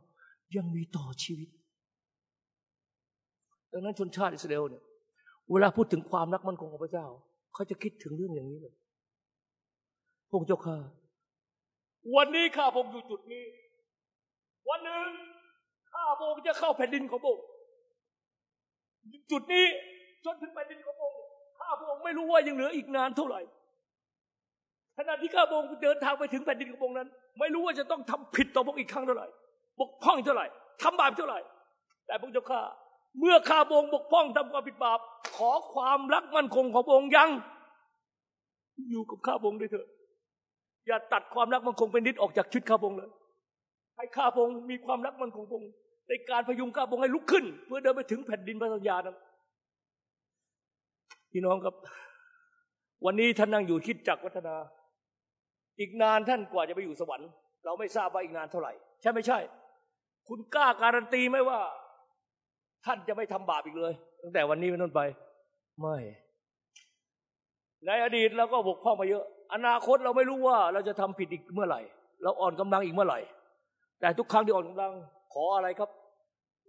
ยังมีต่อชีวิต ดังนั้นชนชาติอิสราเอลเนี่ยเวลาพูดถึงความรักมั่นคงของพระเจ้า เขาจะคิดถึงเรื่องอย่างนี้เลยพวกเจ้าข้าวันนี้ข้าพงอยู่จุดนี้ วันหนึ่งข้าพงจะเข้าแผ่นดินของพงจุดนี้จนถึงแผ่นดินของพงข้าพงไม่รู้ว่ายังเหลืออีกนานเท่าไหร่ ขณะที่ข้าพงเดินทางไปถึงแผ่นดินของพงนั้น ไม่รู้ว่าจะต้องทำผิดต่อพงอีกครั้งเท่าไหร่ บกพร่องเท่าไหร่ทำบาปเท่าไหร่ แต่พระเจ้าข้าเมื่อข้าพงบกพร่องทำความผิดบาป ขอความรักมั่นคงของพงยัง อยู่กับข้าพงด้วยเถอะ อย่าตัดความรักมั่นคงเป็นนิดออกจากชีวิตข้าพงเลย ให้ข้าพงมีความรักมั่นคงพงในการพยุงข้าพงให้ลุกขึ้น เพื่อเดินไปถึงแผ่นดินพระสัญญานั้นพี่น้องครับ วันนี้ท่านนั่งอยู่คิดจักวัฒนา อีกนานท่านกว่าจะไปอยู่สวรรค์ เราไม่ทราบว่าอีกนานเท่าไหร่ ใช่ไม่ใช่ คุณกล้าการันตีไหมว่า ท่านจะไม่ทำบาปอีกเลย ตั้งแต่วันนี้เป็นต้นไป ไม่ ในอดีตเราก็บกพร่องมาเยอะ อนาคตเราไม่รู้ว่าเราจะทำผิดอีกเมื่อไหร่ เราอ่อนกำลังอีกเมื่อไหร่ แต่ทุกครั้งที่อ่อนกำลังขออะไรครับ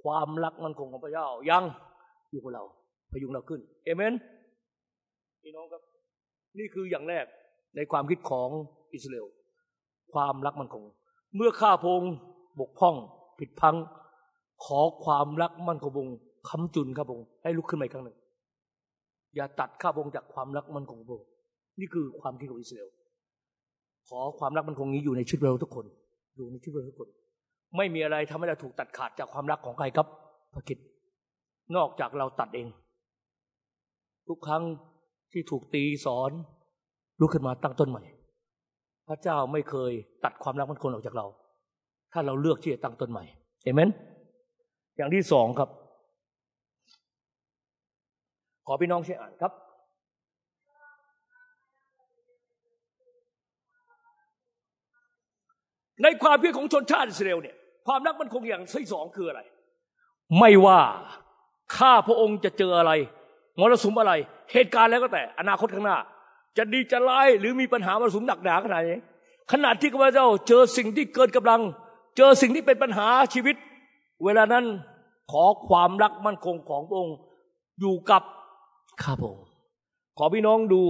ความรักมันคงของพระเจ้ายังอยู่กับเราพยุงเราขึ้นเอเมนพี่น้องครับ นี่คืออย่างแรกในความคิดของ อิสราเอลความรักมันคง เมื่อข้าพงบกพร่องผิดพัง ขอความรักมั่นคงคำจุนข้าพงให้ลุกขึ้นมาอีกครั้งหนึ่ง อย่าตัดข้าพงจากความรักมั่นคงพงนี่คือความคิดของอิสราเอลขอความรักมั่นคงนี้อยู่ในชีวิตเราทุกคน อยู่ในชีวิตเราทุกคน ไม่มีอะไรทำให้เราถูกตัดขาดจากความรักของใครครับพระคิดนอกจากเราตัดเอง ทุกครั้งที่ถูกตีสอนลุกขึ้นมาตั้งต้นใหม่ พระเจ้าไม่เคยตัดความรักมันคนออกจากเรา ถ้าเราเลือกที่จะตั้งต้นใหม่เอเมนอย่างที่สองครับ ขอพี่น้องช่วยอ่านครับในความคิดของชนชาติอิสราเอลเนี่ยความรักมันคงอย่างที่สองคืออะไร ไม่ว่าข้าพระองค์จะเจออะไรมรสุมอะไร เหตุการณ์แล้วก็แต่ อนาคตข้างหน้า จะดีจะร้ายหรือมีปัญหามรสุมหนักหนาขนาดไหนขนาดที่ข้าพเจ้าเจอสิ่งที่เกินกำลัง เจอสิ่งที่เป็นปัญหาชีวิต เวลานั้นขอความรักมั่นคงของพระองค์อยู่กับข้าพระองค์ขอพี่น้องดู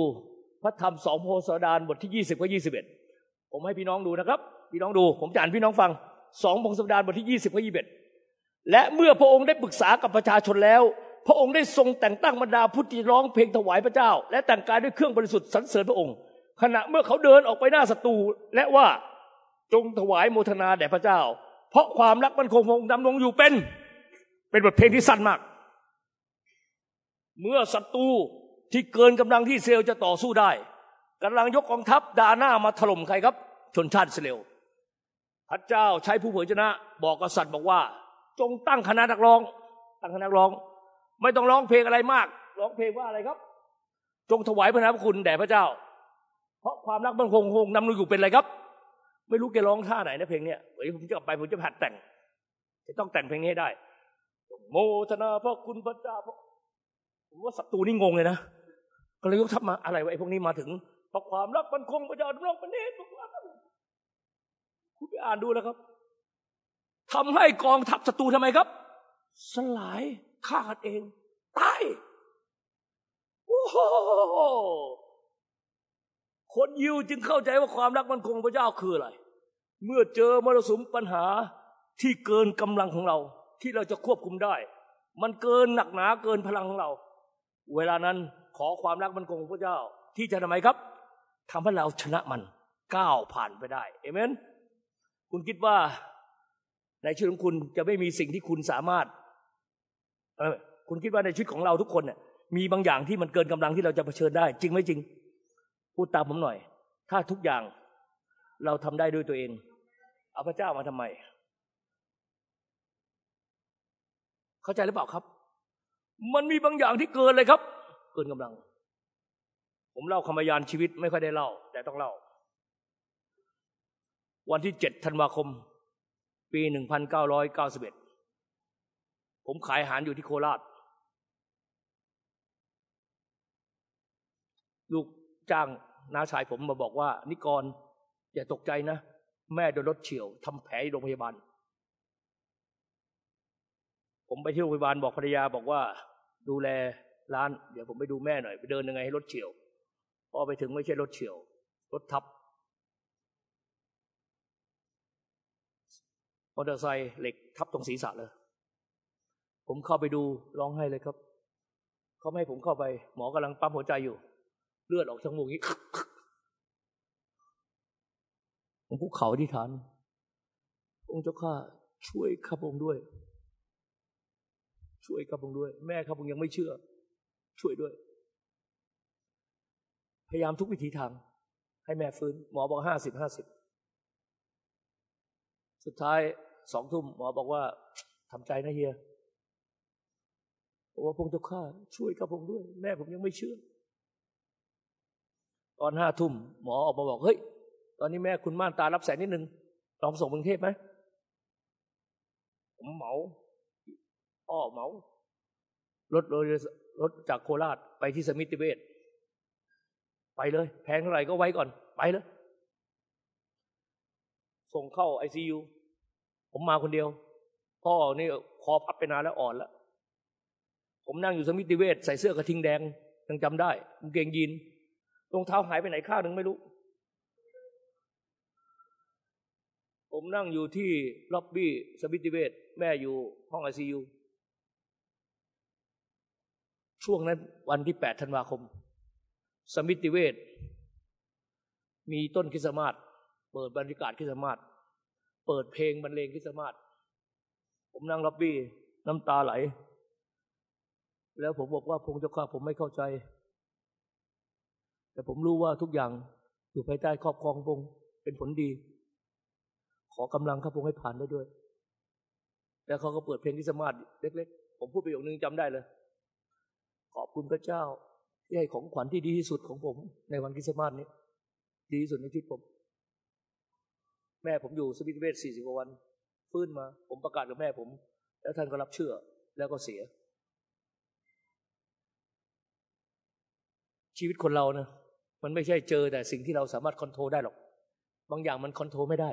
พระธรรมสองโพสดานบทที่ยี่สิบกับยี่สิบเอ็ดผมให้พี่น้องดูนะครับ พี่น้องดูผมจะอ่านพี่น้องฟังสองโพสดานบทที่ยี่สิบกับยี่สิบเอ็ดและเมื่อพระองค์ได้ปรึกษากับประชาชนแล้ว พระองค์ได้ทรงแต่งตั้งบรรดาผู้ที่ร้องเพลงถวายพระเจ้า และแต่งกายด้วยเครื่องบริสุทธิ์สรรเสริญพระองค์ ขณะเมื่อเขาเดินออกไปหน้าศัตรูและว่าจงถวายโมทนาแด่พระเจ้า เพราะความรักมันคงคงดำรงอยู่เป็น เป็นบทเพลงที่สั้นมาก เมื่อศัตรูที่เกินกำลังที่เซลจะต่อสู้ได้กำลังยกกองทัพดาหน้ามาถล่มใครครับ ชนชาติเซลพระเจ้าใช้ผู้เผยชนะ บอกกษัตริย์บอกว่า จงตั้งคณะนักร้อง ตั้งคณะนักร้อง ไม่ต้องร้องเพลงอะไรมาก ร้องเพลงว่าอะไรครับ จงถวายพระนามคุณแด่พระเจ้า เพราะความรักมันคงคงนำรงอยู่เป็นอะไรครับ ไม่รู้แกร้องท่าไหนนะเพลงเนี้ยเดี๋ยวผมจะกลับไปผมจะหัดแต่ง จะต้องแต่งเพลงนี้ให้ได้ โมทนาพระคุณพระเจ้าผมว่าศัตรูนี่งงเลยนะก็เลยยกทัพมาอะไรวะไอ้พวกนี้มาถึงเพราะความรักมันคงประชาชนโลกประเทศคุณไปอ่านดูแล้วครับทำให้กองทัพศัตรูทำไมครับ สลาย ฆ่ากันเอง ตาย โอ้โหคนยิวจึงเข้าใจว่าความรักมันคงพระเจ้าคืออะไร เมื่อเจอมรสุมปัญหาที่เกินกำลังของเรา ที่เราจะควบคุมได้ มันเกินหนักหนาเกินพลังของเรา เวลานั้นขอความรักมันคงพระเจ้า ที่จะทำไมครับทำให้เราชนะมันก้าวผ่านไปได้เอเมน คุณคิดว่าในชีวิตของคุณจะไม่มีสิ่งที่คุณสามารถ คุณคิดว่าในชีวิตของเราทุกคนเนี่ยมีบางอย่างที่มันเกินกำลังที่เราจะเผชิญได้ จริงไหมจริง พูดตามผมหน่อย ถ้าทุกอย่างเราทำได้ด้วยตัวเอง เอาพระเจ้ามาทำไม เข้าใจหรือเปล่าครับ มันมีบางอย่างที่เกินเลยครับ เกินกำลัง ผมเล่าคำพยานชีวิตไม่ค่อยได้เล่า แต่ต้องเล่า วันที่เจ็ดธันวาคม ปีหนึ่งพันเก้าร้อยเก้าสิบเอ็ด ผมขายอาหารอยู่ที่โคราช ลูกจ้างน้าชายผมมาบอกว่า นิกร อย่าตกใจนะ แม่โดนรถเฉียวทำแผลโรงพยาบาล ผมไปที่โรงพยาบาลบอกภรรยาบอกว่า ดูแลร้าน เดี๋ยวผมไปดูแม่หน่อย ไปเดินยังไงให้รถเฉียวพอไปถึงไม่ใช่รถเฉียว รถทับมอเตอร์ไซค์เหล็กทับตรงศีรษะเลย ผมเข้าไปดูร้องไห้เลยครับเขาไม่ให้ผมเข้าไป หมอกำลังปั๊มหัวใจอยู่ เลือดออกทางมูกนี้ผมคุกเข่าที่ฐาน องค์เจ้าข้าช่วยข้าพงด้วย ช่วยข้าพงด้วย แม่ข้าพงยังไม่เชื่อ ช่วยด้วย พยายามทุกวิธีทาง ให้แม่ฟื้น หมอบอกห้าสิบห้าสิบสุดท้ายสองทุ่มหมอบอกว่าทำใจนะเฮีย บอกว่าพงเจ้าข้าช่วยข้าพงด้วย แม่ผมยังไม่เชื่อ ตอนห้าทุ่มหมอออกมาบอกเฮ้ย ตอนนี้แม่คุณม่านตารับแสงนิดนึงลองส่งกรุงเทพไหมผมเหมาอ้อเหมารถรถรถจากโคราชไปที่สมิติเวชไปเลย แพงเท่าไหร่ก็ไว้ก่อน ไปเลย ส่งเข้าไอซียูผมมาคนเดียว พ่อนี่คอพับไปนานแล้วอ่อนแล้ว ผมนั่งอยู่สมิติเวชใส่เสื้อกระทิงแดงยังจำได้กางเกงยีนรองเท้าหายไปไหนข้างหนึ่งไม่รู้ ผมนั่งอยู่ที่ล็อบบี้สมิติเวชแม่อยู่ห้องไอซียูช่วงนั้นวันที่แปดธันวาคม สมิติเวชมีต้นคริสต์มาสเปิดบรรยากาศคริสต์มาสเปิดเพลงบรรเลงคริสต์มาสผมนั่งล็อบบี้น้ำตาไหล แล้วผมบอกว่าพระองค์เจ้าข้าผมไม่เข้าใจ แต่ผมรู้ว่าทุกอย่างอยู่ภายใต้ครอบครองพระองค์เป็นผลดี ขอกำลังข้าพระองค์ให้ผ่านได้ด้วย แล้วเขาก็เปิดเพลงคริสต์มาสเล็ก ๆ ผมพูดประโยคนึงจำได้เลย ขอบคุณพระเจ้าที่ให้ของขวัญที่ดีที่สุดของผม ในวันคริสต์มาสนี้ ดีที่สุดในชีวิตผม แม่ผมอยู่สมิตเวชสี่สิบกว่าวันฟื้นมา ผมประกาศกับแม่ผม แล้วท่านก็รับเชื่อแล้วก็เสีย ชีวิตคนเรานะมันไม่ใช่เจอแต่สิ่งที่เราสามารถคอนโทรลได้หรอก บางอย่างมันคอนโทรลไม่ได้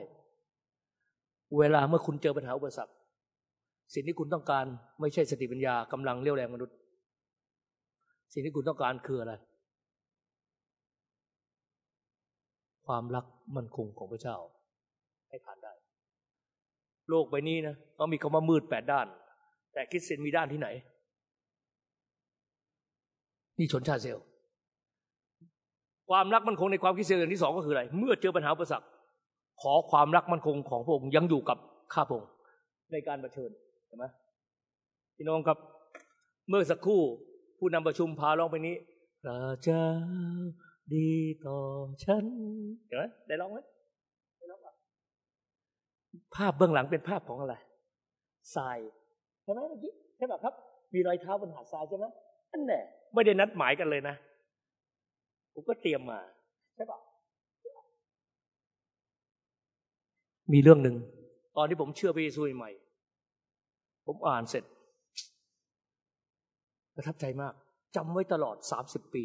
เวลาเมื่อคุณเจอปัญหาอุปสรรค สิ่งที่คุณต้องการไม่ใช่สติปัญญากำลังเรี่ยวแรงมนุษย์ สิ่งที่คุณต้องการคืออะไร ความรักมั่นคงของพระเจ้า ให้ผ่านได้ โลกใบนี้นะก็มีคำว่ามืดแปดด้าน แต่คริสเตียนมีด้านที่ไหน นี่ชนชาติเซลล์ ความรักมั่นคงในความคิดเสียอย่างที่สองก็คืออะไร เมื่อเจอปัญหาอุปสรรคขอความรักมั่นคงของพระองค์ยังอยู่กับข้าพระองค์ในการประชิญเห็นไหมพี่น้องครับ เมื่อสักครู่ผู้นำประชุมพาร้องไปนี้พระเจ้าดีต่อฉันเห็นไหมได้ร้องไหมได้ร้องภาพเบื้องหลังเป็นภาพของอะไรทรายใช่ไหมเมื่อกี้ใช่ไหมครับ มีรอยเท้าบนหาดทรายใช่ไหมอันแน่ไม่ได้นัดหมายกันเลยนะ ผมก็เตรียมมาใช่ปะมีเรื่องหนึ่งตอนที่ผมเชื่อพระเยซูใหม่ ผมอ่านเสร็จประทับใจมากจำไว้ตลอดสามสิบปี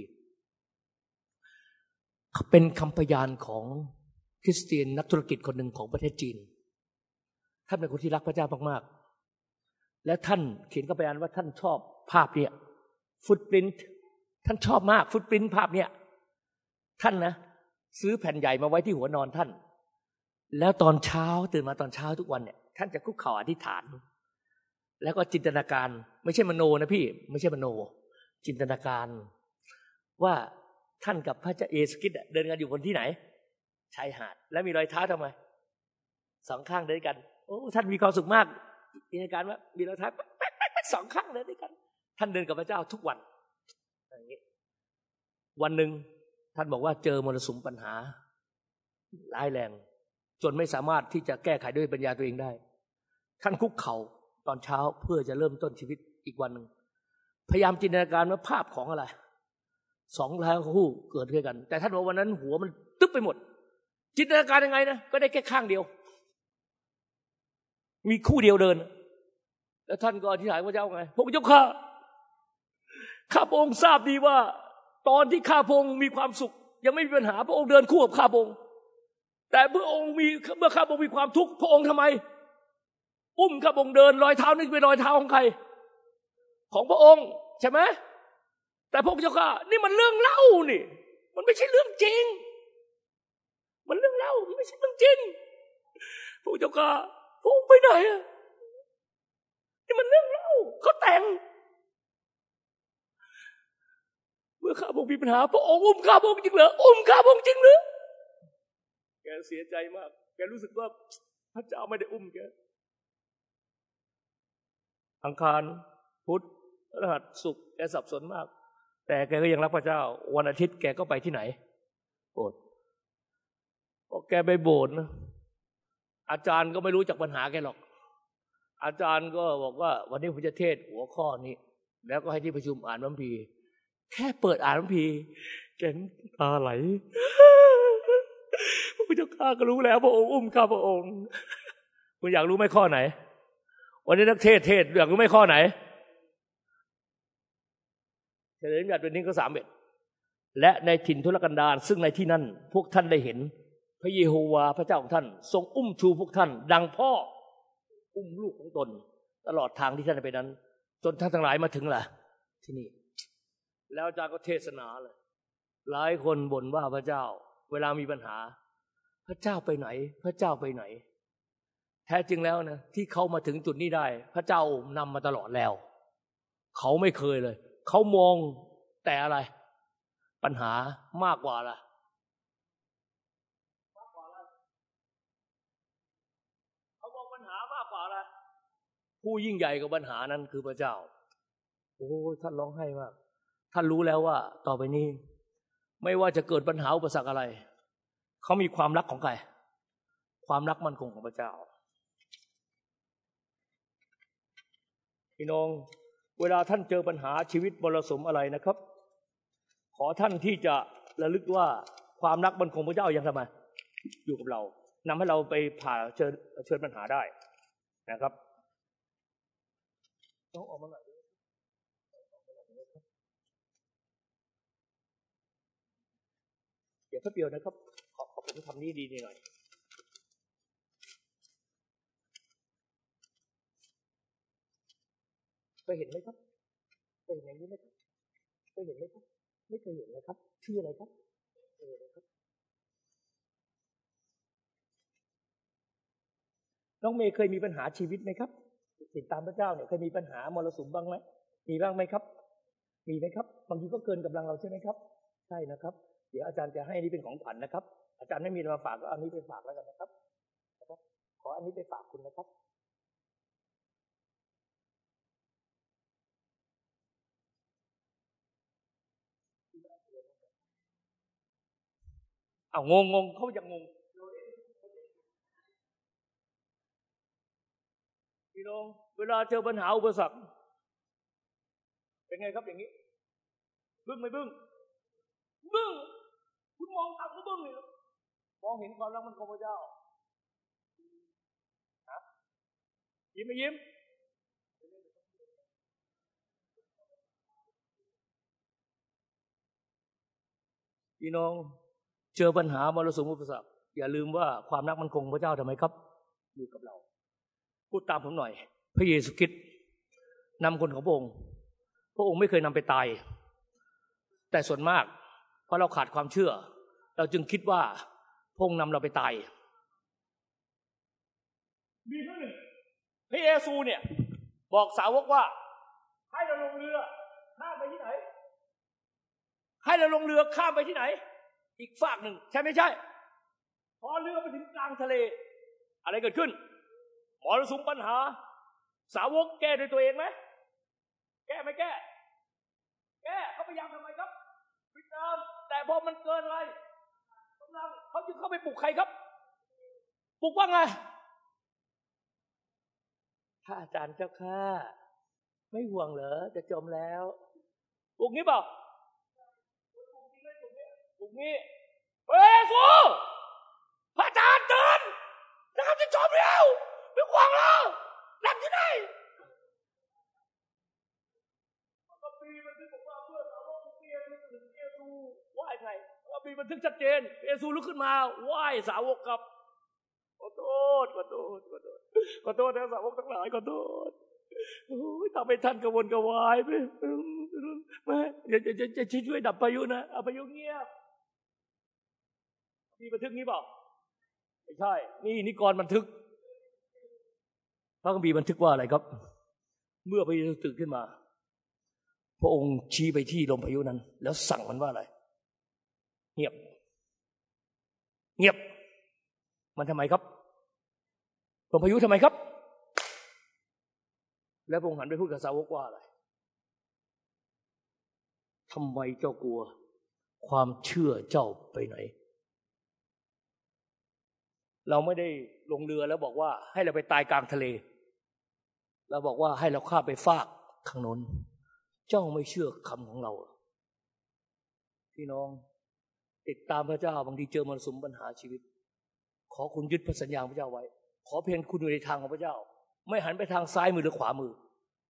เป็นคำพยานของคริสเตียนนักธุรกิจคนหนึ่งของประเทศจีน ท่านเป็นคนที่รักพระเจ้ามากๆ และท่านเขียนคำพยานว่าท่านชอบภาพเนี่ยฟุตปรินท์ท่านชอบมาก ฟุตปรินท์ภาพเนี่ย ท่านนะซื้อแผ่นใหญ่มาไว้ที่หัวนอนท่าน แล้วตอนเช้าตื่นมาตอนเช้าทุกวันเนี่ย ท่านจะคุกเข่าอธิษฐาน แล้วก็จินตนาการ ไม่ใช่มโนนะพี่ ไม่ใช่มโน จินตนาการ ว่าท่านกับพระเจ้าเอสกิดเดินกันอยู่บนที่ไหนชายหาด แล้วมีรอยเท้าทำไมสองข้างเดินกัน โอ้ท่านมีความสุขมากจินตนาการว่า มีรอยเท้าสองข้างเดินด้วยกัน ท่านเดินกับพระเจ้าทุกวันอย่างนี้วันหนึ่ง ท่านบอกว่าเจอมรสุมปัญหาร้ายแรง จนไม่สามารถที่จะแก้ไขด้วยปัญญาตัวเองได้ ท่านคุกเข่าตอนเช้าเพื่อจะเริ่มต้นชีวิตอีกวันหนึ่งพยายามจินตนาการว่าภาพของอะไรสองทางคู่เกิดขึ้นกัน แต่ท่านบอกวันนั้น หัวมันตึ๊บไปหมด จินตนาการยังไงนะก็ได้แค่ข้างเดียว มีคู่เดียวเดิน แล้วท่านก็อธิษฐานว่าเจ้าไงพระเจ้าข้าข้าพระองค์ทราบดีว่า ตอนที่ข้าพงค์มีความสุข ยังไม่มีปัญหาพระองค์เดินคู่กับข้าพงค์แต่เมื่อองค์มีเมื่อข้าพงค์มีความทุกข์พระองค์ทำไม อุ้มข้าพงค์เดินรอยเท้านี่เป็นรอยเท้าของใคร ของพระองค์ใช่ไหมแต่พระเจ้าค่ะนี่มันเรื่องเล่านี่ มันไม่ใช่เรื่องจริง มันเรื่องเล่ามันไม่ใช่เรื่องจริงพระเจ้าค่ะพระองค์ไปไหนอะนี่มันเรื่องเล่าเขาแต่ง เมื่อข้าพงมีปัญหา พระองค์อุ้มข้าพงจริงเหรออุ้มข้าพงจริงเหรอแกเสียใจมาก แกรู้สึกว่าพระเจ้าไม่ได้อุ้มแกอังคารพุธรหัสศุกร์แกสับสนมาก แต่แกก็ยังรักพระเจ้า วันอาทิตย์แกก็ไปที่ไหนโบสถ์พอแกไปโบสถ์นะอาจารย์ก็ไม่รู้จักปัญหาแกหรอก อาจารย์ก็บอกว่า วันนี้ผมจะเทศหัวข้อนี้ แล้วก็ให้ที่ประชุมอ่านมัมพี แค่เปิดอ่านมัมพีแกนตาไหลพระเจ้าข้าก็รู้แล้ว พระองค์อุ้มข้าพระองค์คุณอยากรู้ไหมข้อไหน วันนี้นักเทศเทศอยากรู้ไหมข้อไหนเฉลิมญาติเป็นนี้ก็สามเอ็ดและในถิ่นทุรกันดารซึ่งในที่นั่นพวกท่านได้เห็น พระเยโฮวาพระเจ้าของท่าน ทรงอุ้มชูพวกท่าน ดังพ่อ อุ้มลูกของตน ตลอดทางที่ท่านไปนั้น จนท่านทั้งหลายมาถึงล่ะ ที่นี่ แล้วอาจารย์ก็เทศนาเลย หลายคนบ่นว่าพระเจ้า เวลามีปัญหา พระเจ้าไปไหน พระเจ้าไปไหน แท้จริงแล้วนะที่เขามาถึงจุดนี้ได้ พระเจ้านำมาตลอดแล้ว เขาไม่เคยเลย เขามองแต่อะไร ปัญหามากกว่าละเขามองปัญหามากกว่าละผู้ยิ่งใหญ่กับปัญหานั้นคือพระเจ้า โอ้ท่านร้องไห้มาก ท่านรู้แล้วว่า ต่อไปนี้ ไม่ว่าจะเกิดปัญหาอุปสรรคอะไร เขามีความรักของใคร ความรักมั่นคงของพระเจ้า พี่น้อง เวลาท่านเจอปัญหาชีวิตมรสุมอะไรนะครับ ขอท่านที่จะระลึกว่าความรักบันคงพระเจ้ายังทำไมอยู่กับเรานำให้เราไปผ่าเชิญเชิญปัญหาได้นะครับต้องออกมาหน่อยเดี๋ยวแป๊บเดียวนะครับ ขอขอผมทำนี้ดีหน่อยเคยเห็นไหมครับเคยเห็นอย่างนี้ไหมครับเคยเห็นไหมครับ ไม่เคยเห็นนะครับ ชื่ออะไรครับเออครับน้องเมย์เคยมีปัญหาชีวิตไหมครับติดตามพระเจ้าเนี่ยเคยมีปัญหามรสุมบ้างไหมมีบ้างไหมครับ มีไหมครับ บางทีก็เกินกำลังเราใช่ไหมครับ ใช่นะครับ เดี๋ยวอาจารย์จะให้นี่เป็นของขวัญนนะครับ อาจารย์ไม่มีมาฝากก็เอานี้ไปฝากแล้วกันนะครับนะครับ ขออันนี้ไปฝากคุณนะครับเอางงงงเขาจะงงพี่น้องเวลาเจอปัญหาอุปสรรคเป็นไงครับอย่างนี้ บึ้งไม่บึ้ง บึ้งคุณมองต่ำก็บึ้งเลยมองเห็นความรักมันของพระเจ้าฮะยิ้มไม่ยิ้มพี่น้องเจอปัญหามรสุมอุปสรรคอย่าลืมว่าความรักมันคงพระเจ้าทำไมครับ อยู่กับเรา พูดตามผมหน่อย พระเยซูคริสต์นำคนของพระองค์ พระองค์ไม่เคยนำไปตาย แต่ส่วนมาก เพราะเราขาดความเชื่อ เราจึงคิดว่าพงนำเราไปตาย มีครั้งหนึ่งพระเยซูเนี่ย บอกสาวกว่า ให้เราลงเรือข้ามไปที่ไหน ให้เราลงเรือข้ามไปที่ไหน อีกฝากหนึ่ง ใช่ไม่ใช่ พอเรือไปถึงกลางทะเล อะไรเกิดขึ้นมรสุมปัญหา สาวกแก้ด้วยตัวเองไหมแก้ไม่แก้ แก้เขาพยายามทำไมครับพิจาร แต่พอมันเกินอะไรกำลังเขาจึงเข้าไปปลุกใครครับ ปลุกว่าไงพระอาจารย์เจ้าข้าไม่ห่วงเหรอจะจมแล้วปลุกนี้เปล่าปลุกนี้เฮ้ยฟูพระอาจารย์ตื่นนะครับจะจมแล้วไม่ห่วงแล้วหลับที่ไหนก็ปีบันทึกบอกว่าเมื่อสาวกเปียรู้ถึงเยซู ไงมีบันทึกชัดเจนเยซูลุกขึ้นมาไหว้สาวกกับขอโทษขอโทษขอโทษขอโทษนะสาวกทั้งหลายขอโทษโอ้ยทำให้ท่านกระวนกระวายไปไม่จะจะจะจะช่วยดับพายุนะเอาพายุเงียบมีบันทึกนี้เปล่าไม่ใช่ นี่นิกรบันทึกพระคัมภีร์บันทึกว่าอะไรครับ เมื่อพระเยซูตื่นขึ้นมา พระองค์ชี้ไปที่ลมพายุนั้น แล้วสั่งมันว่าอะไร เงียบ เงียบ มันทำไมครับลมพายุทำไมครับ แล้วพระองค์หันไปพูดกับสาวกว่าอะไรทำไมเจ้ากลัว ความเชื่อเจ้าไปไหน เราไม่ได้ลงเรือแล้วบอกว่า ให้เราไปตายกลางทะเล เราบอกว่าให้เราข้าไปฟากข้างน้นเจ้าไม่เชื่อคำของเราพี่น้อง ติดตามพระเจ้าบางทีเจอมรสุมปัญหาชีวิต ขอคุณยึดพระสัญญาพระเจ้าไว้ ขอเพียงคุณอยู่ในทางของพระเจ้า ไม่หันไปทางซ้ายมือหรือขวามือ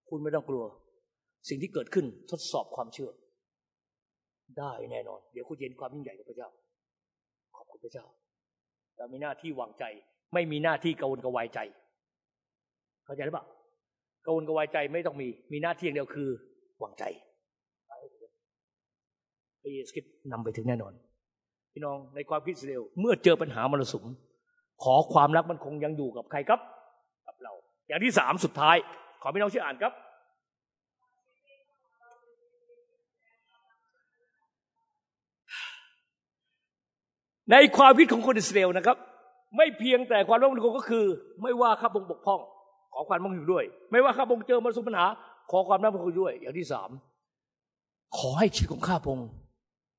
คุณไม่ต้องกลัว สิ่งที่เกิดขึ้นทดสอบความเชื่อ ได้แน่นอน เดี๋ยวคุณเย็นความยิ่งใหญ่ของพระเจ้า ขอบคุณพระเจ้าเรามีหน้าที่วางใจ ไม่มีหน้าที่กระวนกระวายใจ เข้าใจหรือเปล่ากระวนกระวายใจไม่ต้องมี มีหน้าที่อย่างเดียวคือวางใจพระเยซูคริสต์นำไปถึงแน่นอน พี่น้องในความคิดเร็วเมื่อเจอปัญหามรสุม ขอความรักมันคงยังอยู่กับใครครับ กับเรา อย่างที่สามสุดท้าย ขอพี่น้องช่วยอ่านครับ ในความคิดของคนอิสราเอลนะครับ ไม่เพียงแต่ความรักมันคงก็คือ ไม่ว่าข้าพงบกพร่อง ขอความมั่งอยู่ด้วย ไม่ว่าข้าพงเจอมรสุมปัญหา ขอความรักมันคงด้วย อย่างที่สามขอให้ชีวิตของข้าพง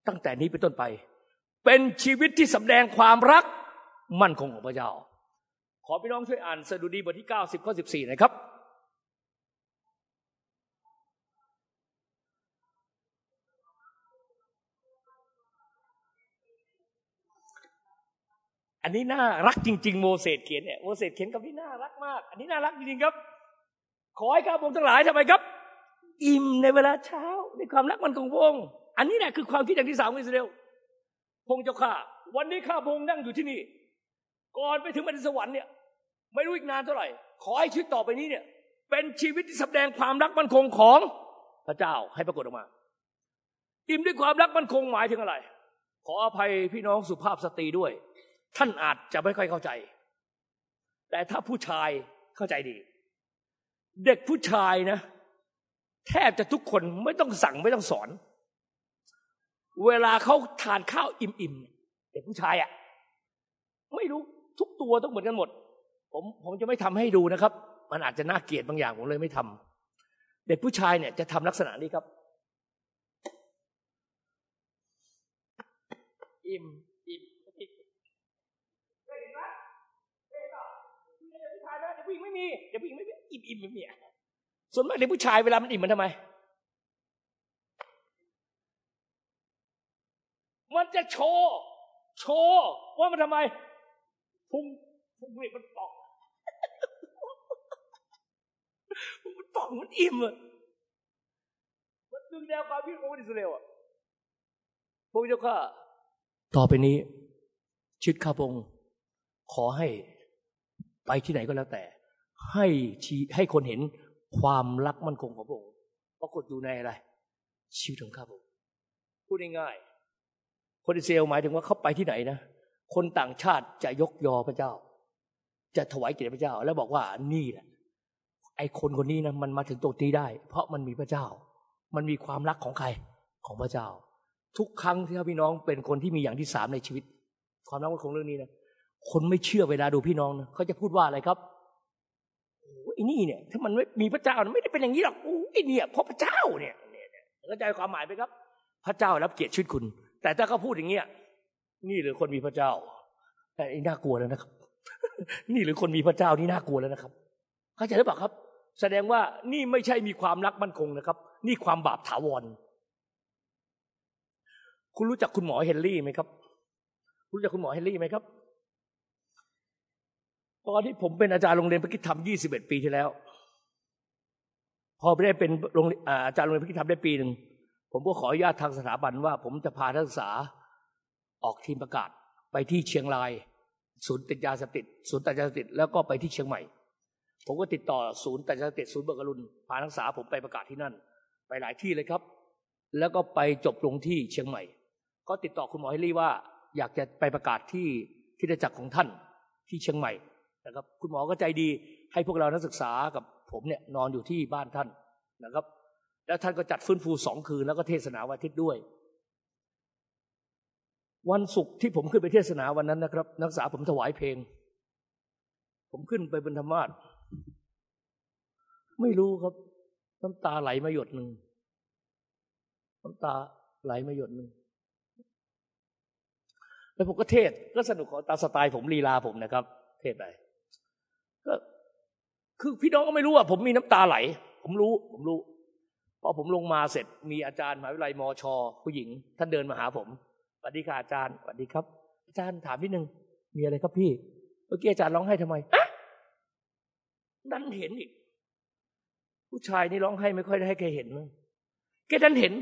ตั้งแต่นี้เป็นต้นไป เป็นชีวิตที่สำแดงความรักมั่นคงของพระเจ้า ขอพี่น้องช่วยอ่านสดุดีบทที่ 90 ข้อ 14 นะครับ อันนี้น่ารักจริง ๆ โมเสสเขียนเนี่ยโมเสสเขียนกับที่น่ารักมาก อันนี้น่ารักจริงๆครับ ขอให้ข้าพงทั้งหลายทำไมครับ อิ่มในเวลาเช้าในความรักมันของพระองค์อันนี้แหละคือความคิดอย่างที่สามของอิสราเอล พงเจ้าข้าวันนี้ข้าพงนั่งอยู่ที่นี่ ก่อนไปถึงแผ่นสวรรค์เนี่ย ไม่รู้อีกนานเท่าไหร่ ขอให้ชีวิตต่อไปนี้เนี่ย เป็นชีวิตที่แสดงความรักมั่นคงของพระเจ้าให้ปรากฏออกมา อิ่มด้วยความรักมั่นคงหมายถึงอะไร ขออภัยพี่น้องสุภาพสตรีด้วย ท่านอาจจะไม่ค่อยเข้าใจ แต่ถ้าผู้ชายเข้าใจดี เด็กผู้ชายนะ แทบจะทุกคนไม่ต้องสั่งไม่ต้องสอน เวลาเขาทานข้าวอิ่มๆเด็กผู้ชายอะ่ะ ไม่รู้ทุกตัวต้องเหมือนกันหมด ผมผมจะไม่ทำให้ดูนะครับ มันอาจจะน่าเกลียดบางอย่างผมเลยไม่ทำเด็กผู้ชายเนี่ยจะทำลักษณะนี้ครับ อิ่มอิ่มอิ่มเห็นไหมเด็กผู้ชายนะเด็กผู้หญิงไม่มีเด็กผู้หญิงไม่มีอิ่มอิ่มไม่มีส่วนมากเด็กผู้ชายเวลามันอิ่มมันทำไม มันจะโชว์โชว์ว่ามันทำไมพุงพุงเด็กมันป่องมันป่องมันอิ่มอะมันดึงแนวความคิดของอิสราเอลอะพระเจ้าข้าต่อไปนี้ชิดข้าพงขอให้ไปที่ไหนก็แล้วแต่ ให้ชี้ให้คนเห็นความรักมั่นคงของพระองค์ปรากฏอยู่ในอะไรชีวิตของข้าพงพูดง่าย คนอิสราเอลหมายถึงว่าเขาไปที่ไหนนะคนต่างชาติจะยกยอพระเจ้า จะถวายเกียรติพระเจ้า แล้วบอกว่านี่แหละไอ้คนคนนี้นะมันมาถึงตัวนี้ได้ เพราะมันมีพระเจ้า มันมีความรักของใครของพระเจ้า ทุกครั้งที่พี่น้องเป็นคนที่มีอย่างที่สามในชีวิต ความรักของเรื่องนี้นะคนไม่เชื่อเวลาดูพี่น้องนะเขาจะพูดว่าอะไรครับโอ้ยนี่เนี่ย ถ้ามันไม่มีพระเจ้ามันไม่ได้เป็นอย่างนี้หรอกโอ้ยเนี่ยเพราะพระเจ้าเนี่ยเนี่ยเข้าใจความหมายไหมครับ พระเจ้ารับเกียรติชีวิตคุณ แต่ถ้าเขาพูดอย่างเงี้ยนี่หรือคนมีพระเจ้าแต่น่ากลัวแล้วนะครับ นี่หรือคนมีพระเจ้านี่น่ากลัวแล้วนะครับ เข้าใจหรือเปล่าครับ แสดงว่านี่ไม่ใช่มีความรักมั่นคงนะครับ นี่ความบาปถาวร คุณรู้จักคุณหมอเฮนรี่ไหมครับรู้จักคุณหมอเฮนรี่ไหมครับ ตอนที่ผมเป็นอาจารย์โรงเรียนพระคิดธรรม21ปีที่แล้ว พอไปได้เป็นอาจารย์โรงเรียนพระคิดธรรมได้ปีหนึ่ง ผมก็ขออนุญาตทางสถาบันว่า ผมจะพานักศึกษาออกทีมประกาศ ไปที่เชียงรายศูนย์ติดยาเสพติดศูนย์ตัดยาเสพติดแล้วก็ไปที่เชียงใหม่ ผมก็ติดต่อศูนย์ตัดยาเสพติดศูนย์เบกรุณพานักศึกษาผมไปประกาศที่นั่น ไปหลายที่เลยครับ แล้วก็ไปจบลงที่เชียงใหม่ ก็ติดต่อคุณหมอเฮลี่ว่า อยากจะไปประกาศที่ที่จักรของท่านที่เชียงใหม่นะครับ คุณหมอก็ใจดีให้พวกเรานักศึกษากับผมเนี่ยนอนอยู่ที่บ้านท่านนะครับ แล้วท่านก็จัดฟื้นฟูสองคืนแล้วก็เทศนาวันอาทิตย์ด้วย วันศุกร์ที่ผมขึ้นไปเทศนาวันนั้นนะครับ นักศึกษาผมถวายเพลง ผมขึ้นไปบนธรรมาสไม่รู้ครับ น้ำตาไหลมาหยดหนึ่งน้ำตาไหลมาหยดหนึ่งแล้วผมก็เทศก็สนุกของตาสไตล์ผมลีลาผมนะครับ เทศไปก็คือพี่น้องก็ไม่รู้ว่าผมมีน้ำตาไหล ผมรู้ ผมรู้ อผมลงมาเสร็จมีอาจารย์มหาวิทยาลัยมอชอผู้หญิง ท่านเดินมาหาผมสวัสดีค่ะอาจารย์สวัสดีครับ อาจารย์ถามนิดนึงมีอะไรครับพี่ เมื่อกี้อาจารย์ร้องไห้ทำไมดันเห็นอีก ผู้ชายนี่ร้องไห้ไม่ค่อยได้ให้ใครเห็นแกดันเห็น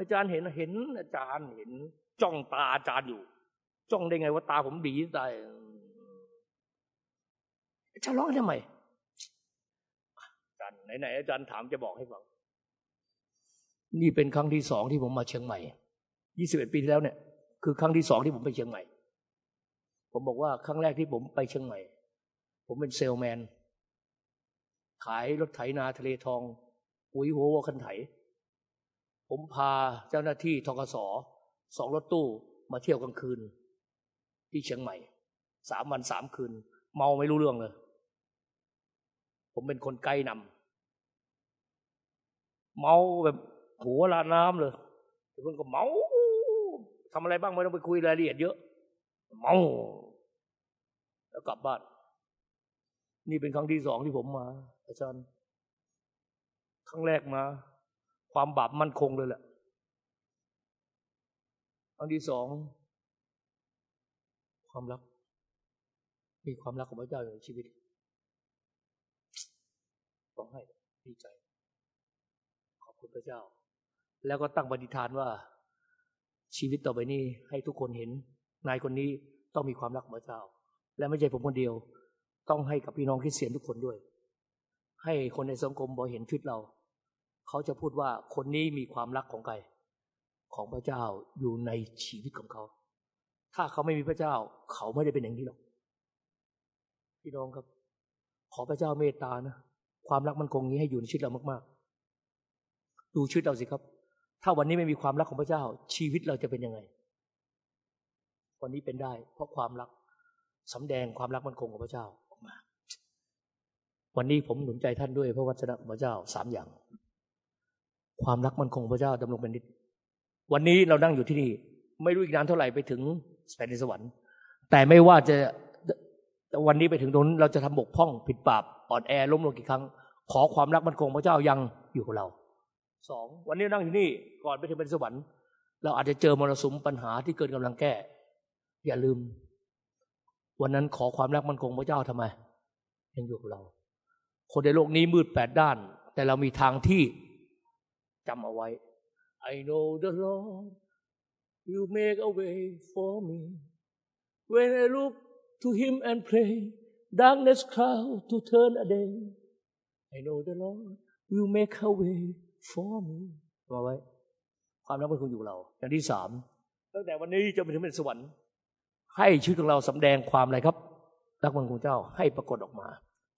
อาจารย์เห็นเห็น อาจารย์เห็น จ้องตาอาจารย์อยู่ จ้องได้ไงว่าตาผมดีตายจะร้องทำไมอาจารย์ไหนๆอาจารย์ถามจะบอกให้ฟัง นี่เป็นครั้งที่สองที่ผมมาเชียงใหม่ยี่สิบเอ็ดปีที่แล้วเนี่ย คือครั้งที่สองที่ผมไปเชียงใหม่ ผมบอกว่าครั้งแรกที่ผมไปเชียงใหม่ ผมเป็นเซลแมน ขายรถไถนาทะเลทองปุ๋ยหัววัวคันไถ ผมพาเจ้าหน้าที่ทกสสองรถตู้มาเที่ยวกลางคืน ที่เชียงใหม่สามวันสามคืน เมาไม่รู้เรื่องเลย ผมเป็นคนไกลนำเมาแบบ หัวลาน้ำเลยเพื่อนก็เมาทำอะไรบ้างไม่ต้องไปคุยรายละเอียดเยอะ เมาแล้วกลับบ้าน นี่เป็นครั้งที่สองที่ผมมา อาจารย์ ครั้งแรกมา ความบาปมั่นคงเลยแหละครั้งที่สอง ความรัก มีความรักของพระเจ้าอยู่ในชีวิตต้องให้ดีใจ ขอบคุณพระเจ้า แล้วก็ตั้งปฏิฐานว่า ชีวิตต่อไปนี้ให้ทุกคนเห็น นายคนนี้ต้องมีความรักพระเจ้า และไม่ใช่ผมคนเดียว ต้องให้กับพี่น้องคริสเตียนทุกคนด้วย ให้คนในสังคมบอเห็นชีวิตเรา เขาจะพูดว่าคนนี้มีความรักของใครของพระเจ้าอยู่ในชีวิตของเขา ถ้าเขาไม่มีพระเจ้า เขาไม่ได้เป็นอย่างนี้หรอก พี่น้องครับ ขอพระเจ้าเมตตานะ ความรักมันคงนี้ให้อยู่ในชีวิตเรามาก ๆ ดูชีวิตเราสิครับ ถ้าวันนี้ไม่มีความรักของพระเจ้า ชีวิตเราจะเป็นยังไง วันนี้เป็นได้ เพราะความรักสำแดงความรักมันคงของพระเจ้าออกมา วันนี้ผมหนุนใจท่านด้วยพระวจนะของพระเจ้าสามอย่าง ความรักมันคงพระเจ้าดำรงเป็นนิจวันนี้เรานั่งอยู่ที่นี่ ไม่รู้อีกนานเท่าไหร่ไปถึงแผ่นดินสวรรค์ แต่ไม่ว่าจะวันนี้ไปถึงตรงนั้นเราจะทำบกพร่องผิดบาปอ่อนแอล้มลงกี่ครั้ง ขอความรักมันคงพระเจ้ายังอยู่กับเรา สองวันนี้นั่งอยู่นี่ก่อนไปถึงเป็นสวรรค์เราอาจจะเจอมรสุมปัญหาที่เกินกำลังแก้ อย่าลืม วันนั้นขอความรักมันคงพระเจ้าทำไม ยังอยู่กับเรา คนในโลกนี้มืดแปดด้าน แต่เรามีทางที่จำเอาไว้ I know the Lord you make a way for me when I look to Him and pray darkness cloud to turn a day I know the Lord will make a way for me มาไว้ ความรักมันคงอยู่เรา อย่างที่สามตั้งแต่วันนี้จนไปถึงเป็นสวรรค์ ให้ชีวิตของเราสำแดงความอะไรครับ รักมันของเจ้าให้ปรากฏออกมา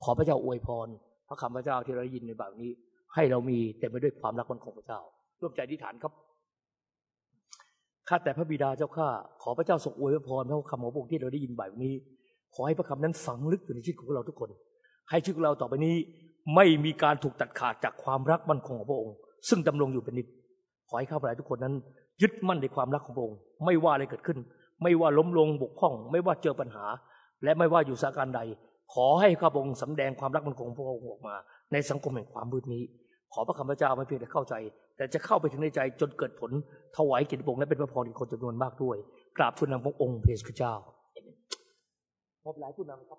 ขอพระเจ้าอวยพร พระคำพระเจ้าที่เราได้ยินในแบบนี้ ให้เรามีเต็มไปด้วยความรักมันของพระเจ้าร่วมใจอธิษฐานครับข้าแต่พระบิดาเจ้าข้าขอพระเจ้าทรงอวยพรพระคำของพระองค์ที่เราได้ยินแบบนี้ ขอให้พระคำนั้นฝังลึกอยู่ในชีวิตของเราทุกคน ให้ชีวิตของเราต่อไปนี้ ไม่มีการถูกตัดขาดจากความรักมั่นคงของพระองค์ ซึ่งดำรงอยู่เป็นนิจขอให้ข้าพเจ้าทุกคนนั้น ยึดมั่นในความรักของพระองค์ ไม่ว่าอะไรเกิดขึ้น ไม่ว่าล้มลงบกพร่อง ไม่ว่าเจอปัญหา และไม่ว่าอยู่สถานการณ์ใด ขอให้ข้าพระองค์สำแดงความรักมั่นคงของพระองค์ออกมา ในสังคมแห่งความมืดนี้ ขอพระคำพระเจ้าไม่เพียงแต่เข้าใจ แต่จะเข้าไปถึงในใจจนเกิดผลถวายเกียรติพระองค์และเป็นพระพรอีกคนจำนวนมากด้วยกราบทูลนำพระองค์เพสพระเจ้าพบหลายผู้นำครับ